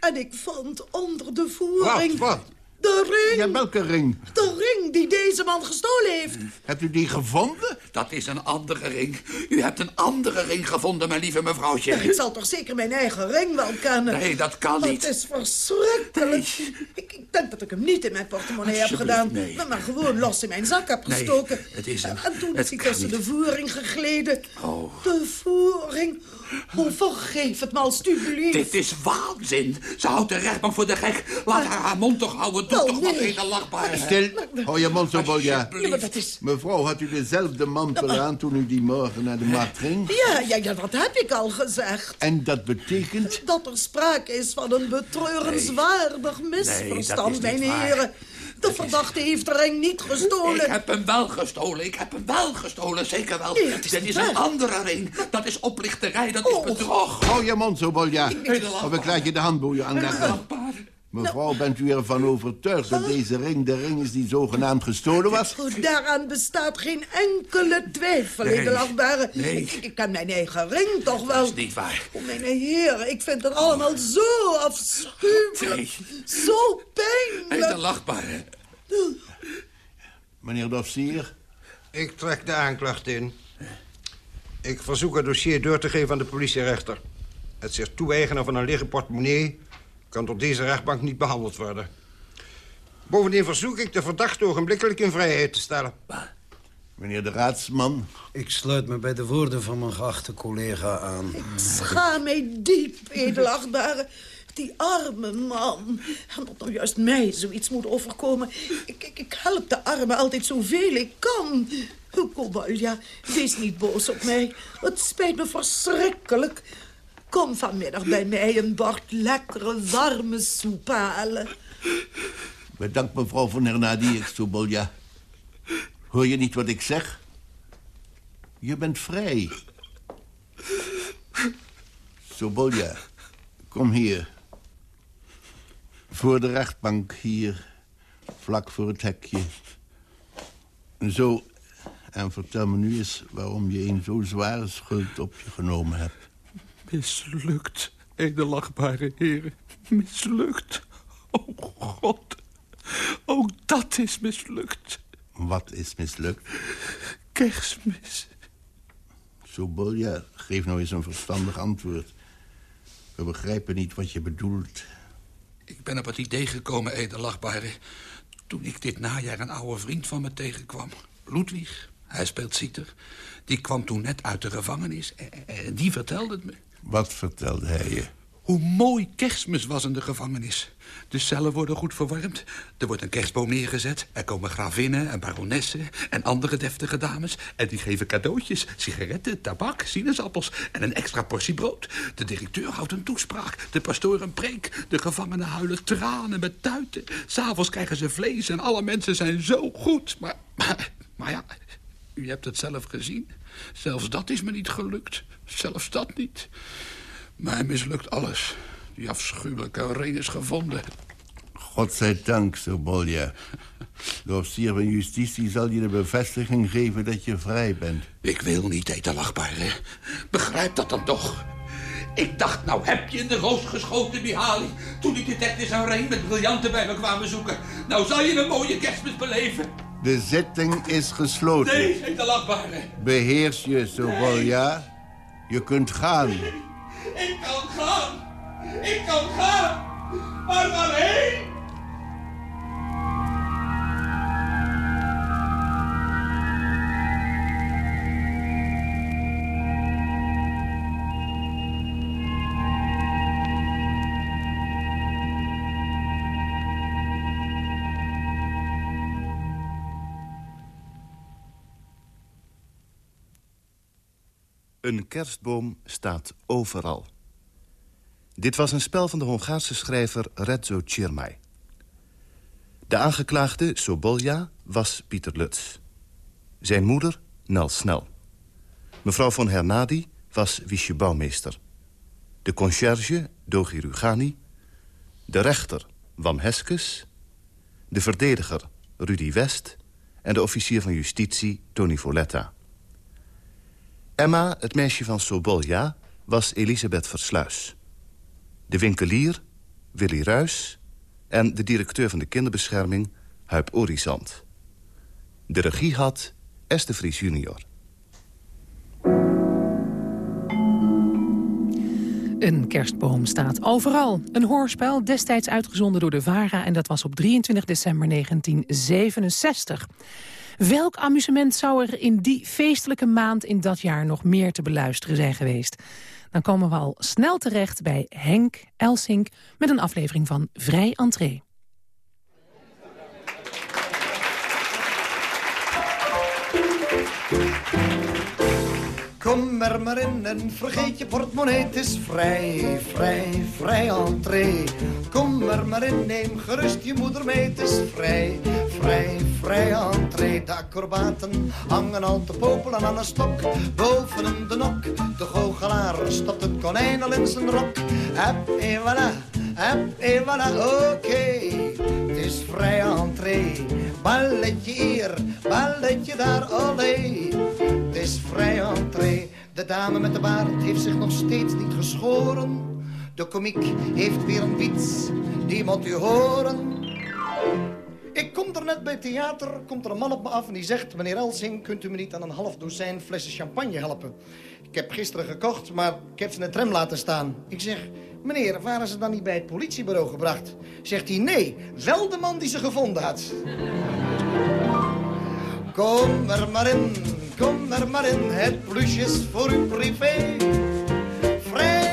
En ik vond onder de voering... Wat, wat? De ring. Ja, welke ring? De ring die deze man gestolen heeft. Hebt u die gevonden? Dat is een andere ring. U hebt een andere ring gevonden, mijn lieve mevrouwtje. Ik zal toch zeker mijn eigen ring wel kennen. Nee, dat kan niet. Het is verschrikkelijk. Ik, ik denk dat ik hem niet in mijn portemonnee heb gedaan. nee. Maar, maar gewoon los in mijn zak heb Nee, gestoken. het is hem. En toen Het is hij tussen niet. de voering gegleden. Oh. De voering. Oh, vergeef het me alstublieft. Dit is waanzin. Ze houdt de rechtbank voor de gek. Laat haar haar mond toch houden. Doe toch wat nee. edelachtbare. Stil, hou je mond zo, Bolja. Mevrouw, had u dezelfde mantel aan toen u die morgen naar de markt ging? Ja, ja, ja, dat heb ik al gezegd. En dat betekent... Dat er sprake is van een betreurenswaardig misverstand, niet mijn waar. heren. De verdachte heeft de ring niet gestolen. Ik heb hem wel gestolen. Ik heb hem wel gestolen. Zeker wel. Nee, dat is Dit een andere ring. Dat is oplichterij. Dat is Oh. bedrog. Hou je mond zo, Bolja. Of ik laat je de handboeien aanleggen. Mevrouw, bent u ervan overtuigd dat deze ring de ring is die zogenaamd gestolen was? Oh, daaraan bestaat geen enkele twijfel, Nee. edelachtbare. Nee. Ik, ik ken mijn eigen ring toch wel. Dat is niet waar. Oh, mijn heren, ik vind het allemaal zo afschuwelijk. Nee. Zo pijnlijk. Hey, de lachbare. Meneer de officier, Ik trek de aanklacht in. Ik verzoek het dossier door te geven aan de politierechter. Het zich toe-eigenen van een lege portemonnee... kan door deze rechtbank niet behandeld worden. Bovendien verzoek ik de verdachte ogenblikkelijk in vrijheid te stellen. meneer de raadsman. Ik sluit me bij de woorden van mijn geachte collega aan. Schaam mij diep, edelachtbare. Die arme man. En dat nou juist mij zoiets moet overkomen. Ik, ik, ik help de armen altijd zoveel ik kan. Kobalja, wees niet boos op mij. Het spijt me verschrikkelijk. Kom vanmiddag bij mij een bord lekkere, warme soep halen. Bedankt mevrouw van Hernadi, Bolja. Hoor je niet wat ik zeg? Je bent vrij. Sobolja, kom hier. Voor de rechtbank hier, vlak voor het hekje. Zo, en vertel me nu eens waarom je een zo zware schuld op je genomen hebt. Mislukt, edelachtbare heren. Mislukt. Oh, God. Ook dat is mislukt. Wat is mislukt? Kerstmis. Sobolja, geef nou eens een verstandig antwoord. We begrijpen niet wat je bedoelt. Ik ben op het idee gekomen, edelachtbare... toen ik dit najaar een oude vriend van me tegenkwam. Ludwig, hij speelt citer. Die kwam toen net uit de gevangenis en- en die vertelde het me. Wat vertelde hij je? Hoe mooi kerstmis was in de gevangenis. De cellen worden goed verwarmd. Er wordt een kerstboom neergezet. Er komen gravinnen en baronessen en andere deftige dames. En die geven cadeautjes. Sigaretten, tabak, sinaasappels en een extra portie brood. De directeur houdt een toespraak. De pastoor een preek. De gevangenen huilen tranen met tuiten. S'avonds krijgen ze vlees en alle mensen zijn zo goed. Maar, maar, maar ja, u hebt het zelf gezien. Zelfs dat is me niet gelukt. Zelfs dat niet. Mij mislukt alles. Die afschuwelijke ring is gevonden. Godzijdank, Sobolja. De officier van justitie zal je de bevestiging geven dat je vrij bent. Ik wil niet etenlachbare. Begrijp dat dan toch. Ik dacht, nou heb je in de roos geschoten, Mihali. Toen die detectives en Ray met briljanten bij me kwamen zoeken. Nou zal je een mooie kerstmis beleven. De zitting is gesloten. Nee, etenlachbare. Beheers je, Sobolja. Je kunt gaan. Ik kan gaan. Ik kan gaan. Maar waarheen? Een kerstboom staat overal. Dit was een spel van de Hongaarse schrijver Redzo Čirmai. De aangeklaagde, Sobolja, was Pieter Lutz. Zijn moeder, Nel Snel. Mevrouw von Hernadi was Wiesje. De conciërge, Dogi Rugani. De rechter, Wam Heskes. De verdediger, Rudy West. En de officier van justitie, Tony Voletta. Emma, het meisje van Sobolja, was Elisabeth Versluis. De winkelier, Willy Ruis... en de directeur van de kinderbescherming, Huip Orizant. De regie had Esther Vries junior. Een kerstboom staat overal. Een hoorspel, destijds uitgezonden door de VARA... en dat was op 23 december 1967. Welk amusement zou er in die feestelijke maand in dat jaar nog meer te beluisteren zijn geweest? Dan komen we al snel terecht bij Henk Elsink met een aflevering van Vrij Entree. Kom er maar in en vergeet je portemonnee. Het is vrij, vrij, vrij entree. Kom er maar in, neem gerust je moeder mee. Het is vrij, vrij, vrij entree. De acrobaten hangen al te popelen aan een stok. Boven de nok, de goochelaar stopt het konijn al in zijn rok. Hep, et voilà, hep, et voilà, oké. Het is vrij entree. Balletje hier, balletje daar, olé. Is vrij entree. De dame met de baard heeft zich nog steeds niet geschoren. De komiek heeft weer een fiets, die moet u horen. Ik kom er net bij het theater, komt er een man op me af en die zegt... meneer Elsing, kunt u me niet aan een half dozijn flessen champagne helpen? Ik heb gisteren gekocht, maar ik heb ze in de tram laten staan. Ik zeg, meneer, waren ze dan niet bij het politiebureau gebracht? Zegt hij, nee, wel de man die ze gevonden had. Kom er maar in, kom er maar in, het plusje is voor uw privé. Vrij.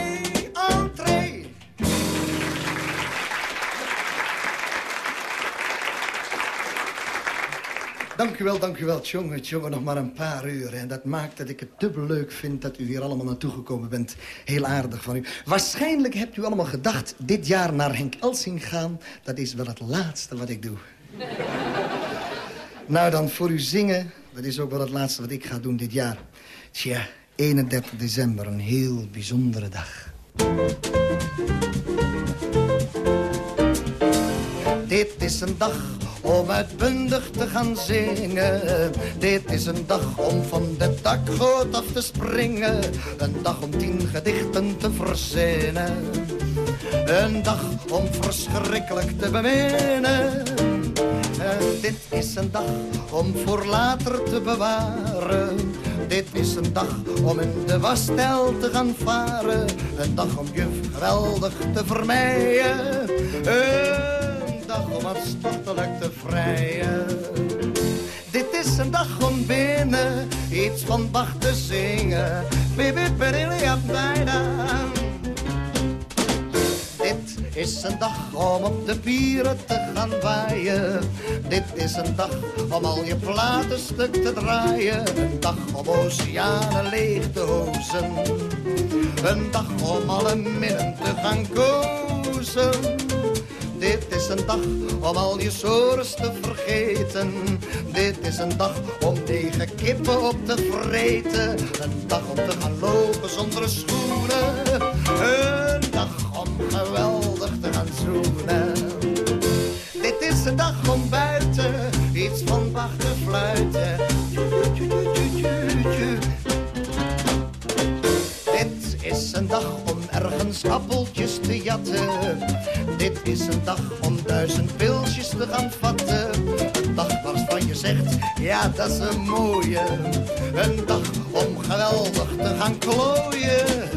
Dank u wel, dank u wel. Tjonge, tjonge, nog maar een paar uur. En dat maakt dat ik het dubbel leuk vind dat u hier allemaal naartoe gekomen bent. Heel aardig van u. Waarschijnlijk hebt u allemaal gedacht, dit jaar naar Henk Elsing gaan... dat is wel het laatste wat ik doe. Nou, dan voor u zingen, dat is ook wel het laatste wat ik ga doen dit jaar. Tja, 31 december, een heel bijzondere dag. Dit is een dag om uitbundig te gaan zingen. Dit is een dag om van de dakgoot af te springen. Een dag om tien gedichten te verzinnen. Een dag om verschrikkelijk te beminnen. Dit is een dag om voor later te bewaren. Dit is een dag om in de wasstijl te gaan varen. Een dag om juf geweldig te vermijden. Een dag om hartstochtelijk te vrijen. Dit is een dag om binnen iets van Bach te zingen. Bibi, is een dag om op de bieren te gaan waaien. Dit is een dag om al je platen stuk te draaien. Een dag om oceanen leeg te hozen. Een dag om alle minnen te gaan kozen. Dit is een dag om al je sores te vergeten. Dit is een dag om negen kippen op te vreten. Een dag om te gaan lopen zonder schoenen. Een dag om geweldig Een dag om buiten iets van Bach te fluiten. Dit is een dag om ergens appeltjes te jatten. Dit is een dag om duizend pilsjes te gaan vatten. Een dag waarvan je zegt, ja dat is een mooie. Een dag om geweldig te gaan klooien.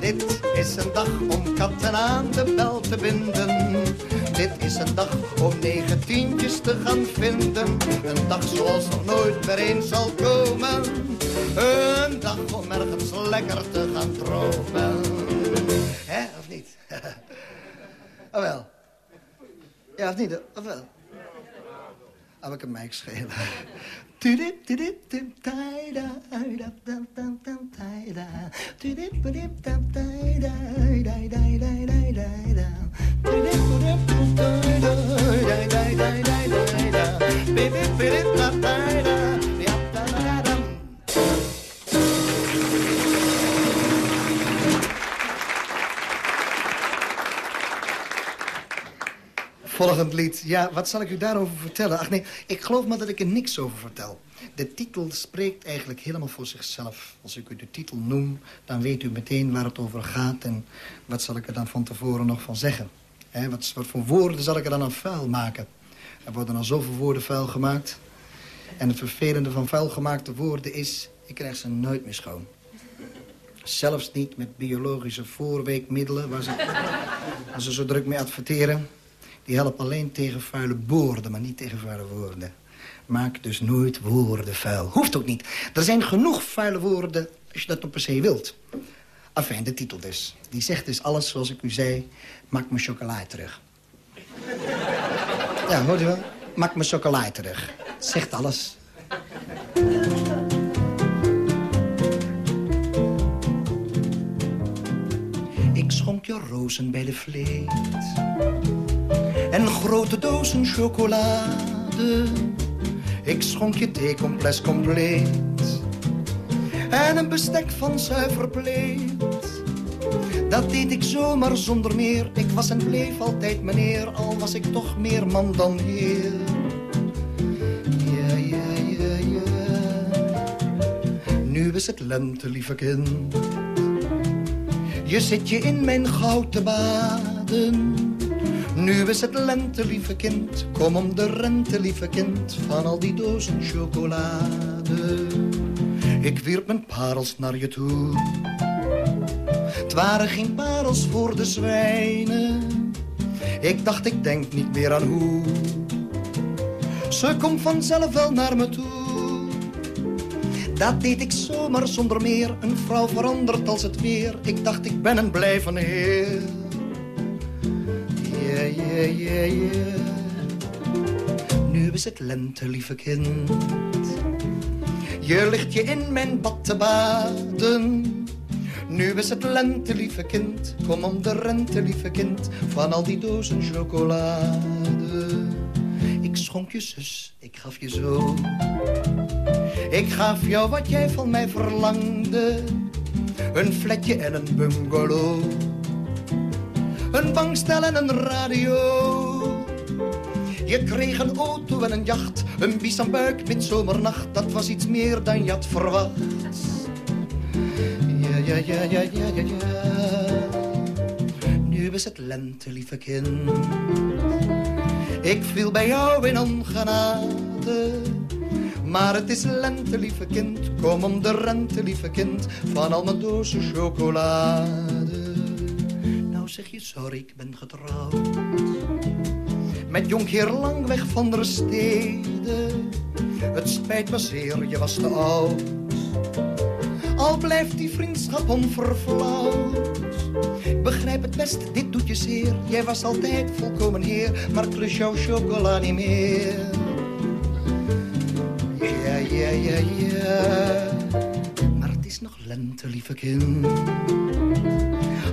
Dit is een dag om katten aan de bel te binden. Dit is een dag om negentientjes te gaan vinden. Een dag zoals er nooit meer eens zal komen. Een dag om ergens lekker te gaan dromen. Hè, of niet? oh wel. Ja, of niet? Of wel? Oh, ik kan mij schelen. Baby, baby, Volgend lied. Ja, wat zal ik u daarover vertellen? Ach nee, ik geloof maar dat ik er niks over vertel. De titel spreekt eigenlijk helemaal voor zichzelf. Als ik u de titel noem, dan weet u meteen waar het over gaat... en wat zal ik er dan van tevoren nog van zeggen. Wat, wat voor woorden zal ik er dan aan vuil maken? Er worden al zoveel woorden vuil gemaakt. En het vervelende van vuilgemaakte woorden is... ik krijg ze nooit meer schoon. Zelfs niet met biologische voorweekmiddelen... waar waar ze zo druk mee adverteren. Die helpen alleen tegen vuile boorden, maar niet tegen vuile woorden. Maak dus nooit woorden vuil. Hoeft ook niet. Er zijn genoeg vuile woorden als je dat op per se wilt. Afijn, de titel dus. Die zegt dus alles zoals ik u zei. Maak me chocolade terug. ja, hoor u wel? Maak me chocolade terug. Zegt alles. Ik schonk je rozen bij de vleet en grote dozen chocolade. Ik schonk je thee compleet. En een bestek van zuiver pleet. Dat deed ik zomaar zonder meer. Ik was en bleef altijd meneer, al was ik toch meer man dan heer. Ja, ja, ja, ja. Nu is het lente, lieve kind. Je zit je in mijn goud te baden. Nu is het lente, lieve kind. Kom om de rente, lieve kind. Van al die dozen chocolade. Ik wierp mijn parels naar je toe. Het waren geen parels voor de zwijnen. Ik dacht, ik denk niet meer aan hoe. Ze komt vanzelf wel naar me toe. Dat deed ik zomaar zonder meer. Een vrouw verandert als het weer. Ik dacht, ik ben een blijven heer. Ja. Nu is het lente, lieve kind. Je ligt je in mijn bad te baden. Nu is het lente, lieve kind. Kom om de rente, lieve kind. Van al die dozen chocolade. Ik schonk je zus, ik gaf je zo. Ik gaf jou wat jij van mij verlangde. Een flatje en een bungalow. Een bankstel en een radio. Je kreeg een auto en een jacht. Een bies aan buik met zomernacht. Dat was iets meer dan je had verwacht. Ja, ja, ja, ja, ja, ja, ja. Nu is het lente, lieve kind. Ik viel bij jou in ongenade. Maar het is lente, lieve kind. Kom om de rente, lieve kind. Van al mijn dozen chocolade. Zeg je sorry, ik ben getrouwd. Met jonkheer lang weg van der stede. Het spijt me zeer, je was te oud. Al blijft die vriendschap onverflauwd. Begrijp het best, dit doet je zeer. Jij was altijd volkomen heer, maar ik lust jouw chocola niet meer. Ja, ja, ja, ja. Maar het is nog lente, lieve kind.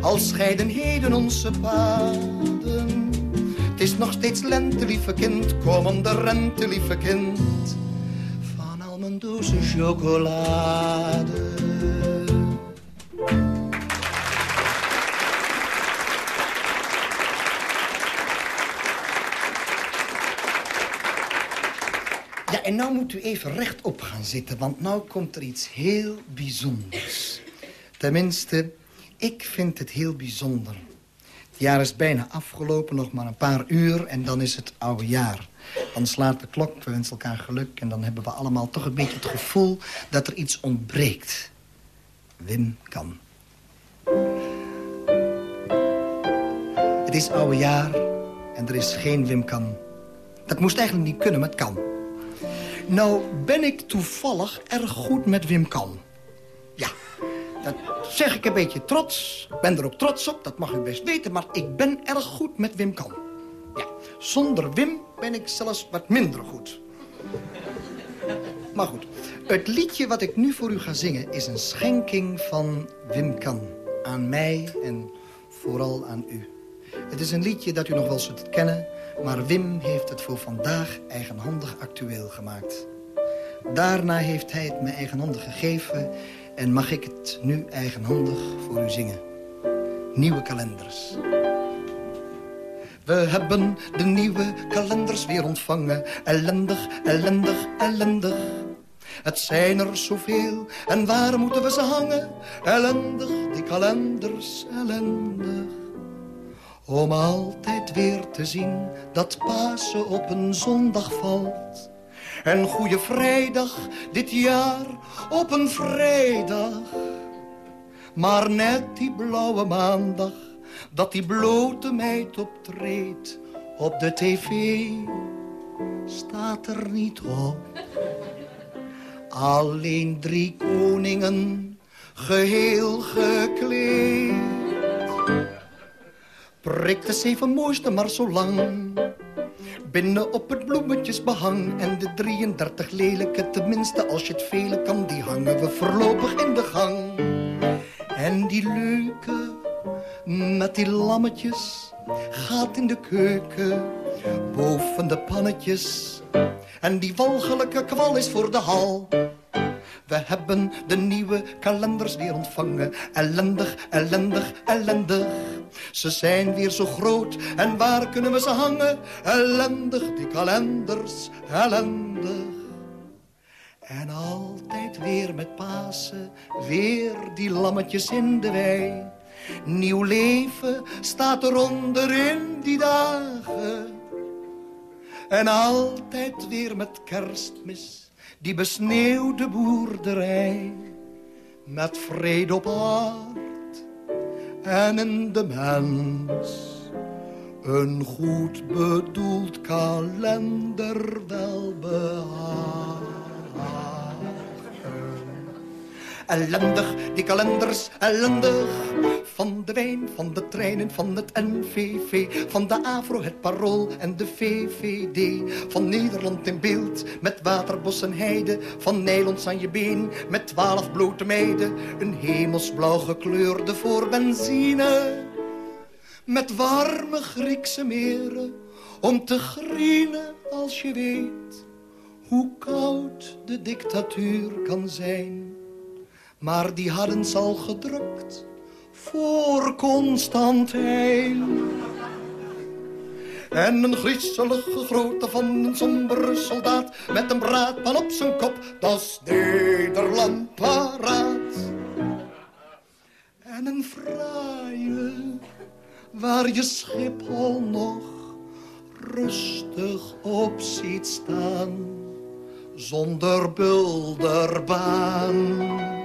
Al scheiden heden onze paden. Het is nog steeds lente, lieve kind. Kom om de rente, lieve kind. Van al mijn dozen chocolade. Ja, en nou moet u even rechtop gaan zitten, want nou komt er iets heel bijzonders. Tenminste, ik vind het heel bijzonder. Het jaar is bijna afgelopen, nog maar een paar uur en dan is het oude jaar. Dan slaat de klok, we wensen elkaar geluk... en dan hebben we allemaal toch een beetje het gevoel dat er iets ontbreekt. Wim kan. Het is oude jaar en er is geen Wim kan. Dat moest eigenlijk niet kunnen, maar het kan. Nou ben ik toevallig erg goed met Wim Kan. Dat zeg ik een beetje trots. Ik ben er ook trots op, dat mag u best weten. Maar ik ben erg goed met Wim Kan. Ja, zonder Wim ben ik zelfs wat minder goed. Maar goed, het liedje wat ik nu voor u ga zingen... is een schenking van Wim Kan. Aan mij en vooral aan u. Het is een liedje dat u nog wel zult kennen... maar Wim heeft het voor vandaag eigenhandig actueel gemaakt. Daarna heeft hij het me eigenhandig gegeven... en mag ik het nu eigenhandig voor u zingen. Nieuwe kalenders. We hebben de nieuwe kalenders weer ontvangen. Ellendig, ellendig, ellendig. Het zijn er zoveel, en waar moeten we ze hangen? Ellendig, die kalenders, ellendig. Om altijd weer te zien dat Pasen op een zondag valt. En Goede Vrijdag dit jaar op een vrijdag. Maar net die blauwe maandag, dat die blote meid optreedt op de tv, staat er niet op. Alleen drie koningen, geheel gekleed. Prik de zeven mooiste maar zo lang. Binnen op het bloemetjesbehang. En de 33 lelijke, tenminste als je het vele kan, die hangen we voorlopig in de gang. En die leuke, met die lammetjes gaat in de keuken boven de pannetjes. En die walgelijke kwal is voor de hal. We hebben de nieuwe kalenders weer ontvangen. Ellendig, ellendig, ellendig. Ze zijn weer zo groot en waar kunnen we ze hangen? Ellendig, die kalenders, ellendig. En altijd weer met Pasen, weer die lammetjes in de wei. Nieuw leven staat eronder in die dagen. En altijd weer met kerstmis, die besneeuwde boerderij. Met vrede op hart en in de mens. Een goed bedoeld kalender wel Ellendig, die kalenders, ellendig. Van de wijn, van de treinen, van het NVV. Van de AVRO, het Parool en de VVD. Van Nederland in beeld, met waterbos en heide. Van Nederlands aan je been, met twaalf blote meiden. Een hemelsblauw gekleurde voor benzine. Met warme Griekse meren, om te grienen als je weet... hoe koud de dictatuur kan zijn... Maar die hadden ze al gedrukt voor Constantijn. En een griezelige grote van een sombere soldaat... met een braadpan op zijn kop, dat Nederland paraat. En een fraaie, waar je Schiphol nog rustig op ziet staan... zonder bulderbaan.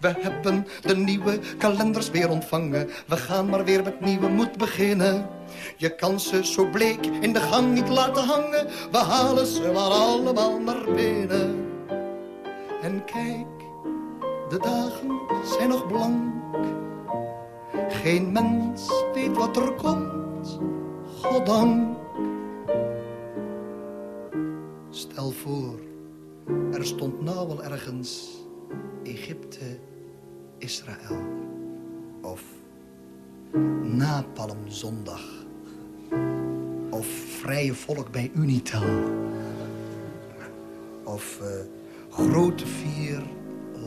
We hebben de nieuwe kalenders weer ontvangen. We gaan maar weer met nieuwe moed beginnen. Je kan ze zo bleek in de gang niet laten hangen. We halen ze maar allemaal naar binnen. En kijk, de dagen zijn nog blank. Geen mens weet wat er komt, goddank. Stel voor, er stond nou wel ergens Egypte, Israël. Of Napalmzondag. Of Vrije Volk bij Unitel. Of uh, Grote Vier,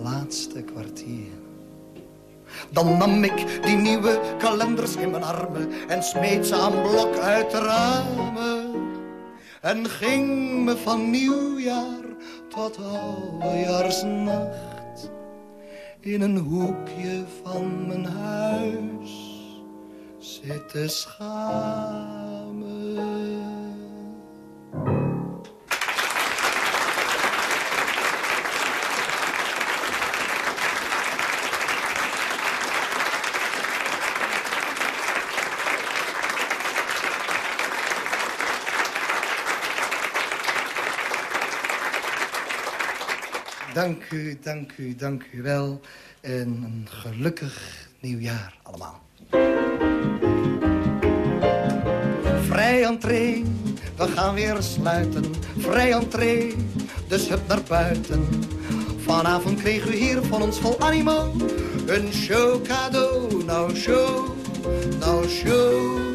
Laatste Kwartier. Dan nam ik die nieuwe kalenders in mijn armen... en smeet ze aan blok uit de ramen. En ging me van nieuwjaar tot oudejaarsnacht in een hoekje van mijn huis zitten schamen. Dank u, dank u, dank u wel. En een gelukkig nieuwjaar allemaal. Vrij entree, we gaan weer sluiten. Vrij entree, dus hup naar buiten. Vanavond kreeg u hier van ons vol animo. Een show cadeau, nou show, nou show.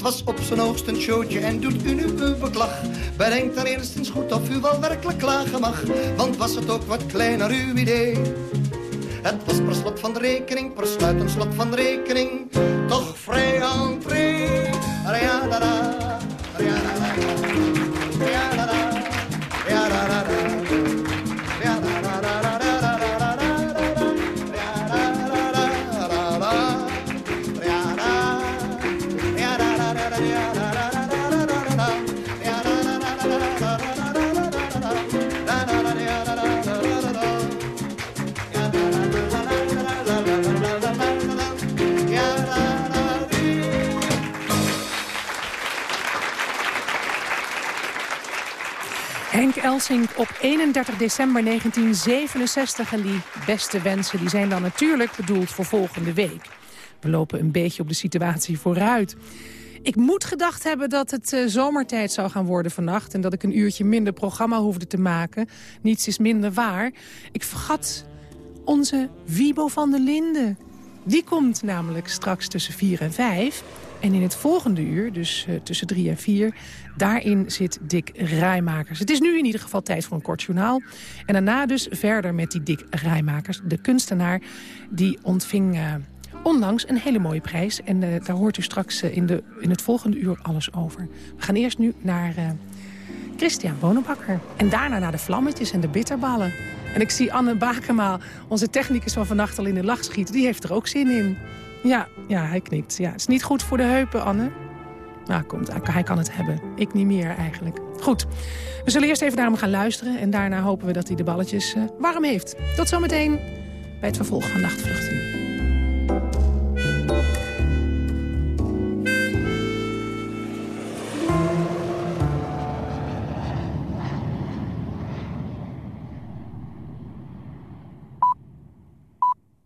Het was op zijn hoogst een showtje en doet u nu uw beklag. Bedenk er eens goed of u wel werkelijk klagen mag. Want was het ook wat kleiner uw idee? Het was per slot van de rekening, per sluit een slot van de rekening. Toch vrij entree. Ja, da, Op 31 december 1967. En die beste wensen die zijn dan natuurlijk bedoeld voor volgende week. We lopen een beetje op de situatie vooruit. Ik moet gedacht hebben dat het uh, zomertijd zou gaan worden vannacht... en dat ik een uurtje minder programma hoefde te maken. Niets is minder waar. Ik vergat onze Wiebo van der Linden. Die komt namelijk straks tussen 4 en 5. En in het volgende uur, dus uh, tussen 3 en 4, daarin zit Dick Rijmakers. Het is nu in ieder geval tijd voor een kort journaal. En daarna dus verder met die Dick Rijmakers. De kunstenaar die ontving uh, onlangs een hele mooie prijs. En uh, daar hoort u straks in, de, in het volgende uur alles over. We gaan eerst nu naar Christian Bonenbakker. En daarna naar de vlammetjes en de bitterballen. En ik zie Anne Bakema, onze technicus van vannacht al in de lach schieten. Die heeft er ook zin in. Ja, ja, hij knikt. Ja, het is niet goed voor de heupen, Anne. Nou, komt, hij kan het hebben. Ik niet meer eigenlijk. Goed, we zullen eerst even naar hem gaan luisteren... en daarna hopen we dat hij de balletjes uh, warm heeft. Tot zometeen bij het vervolg van Nachtvluchten.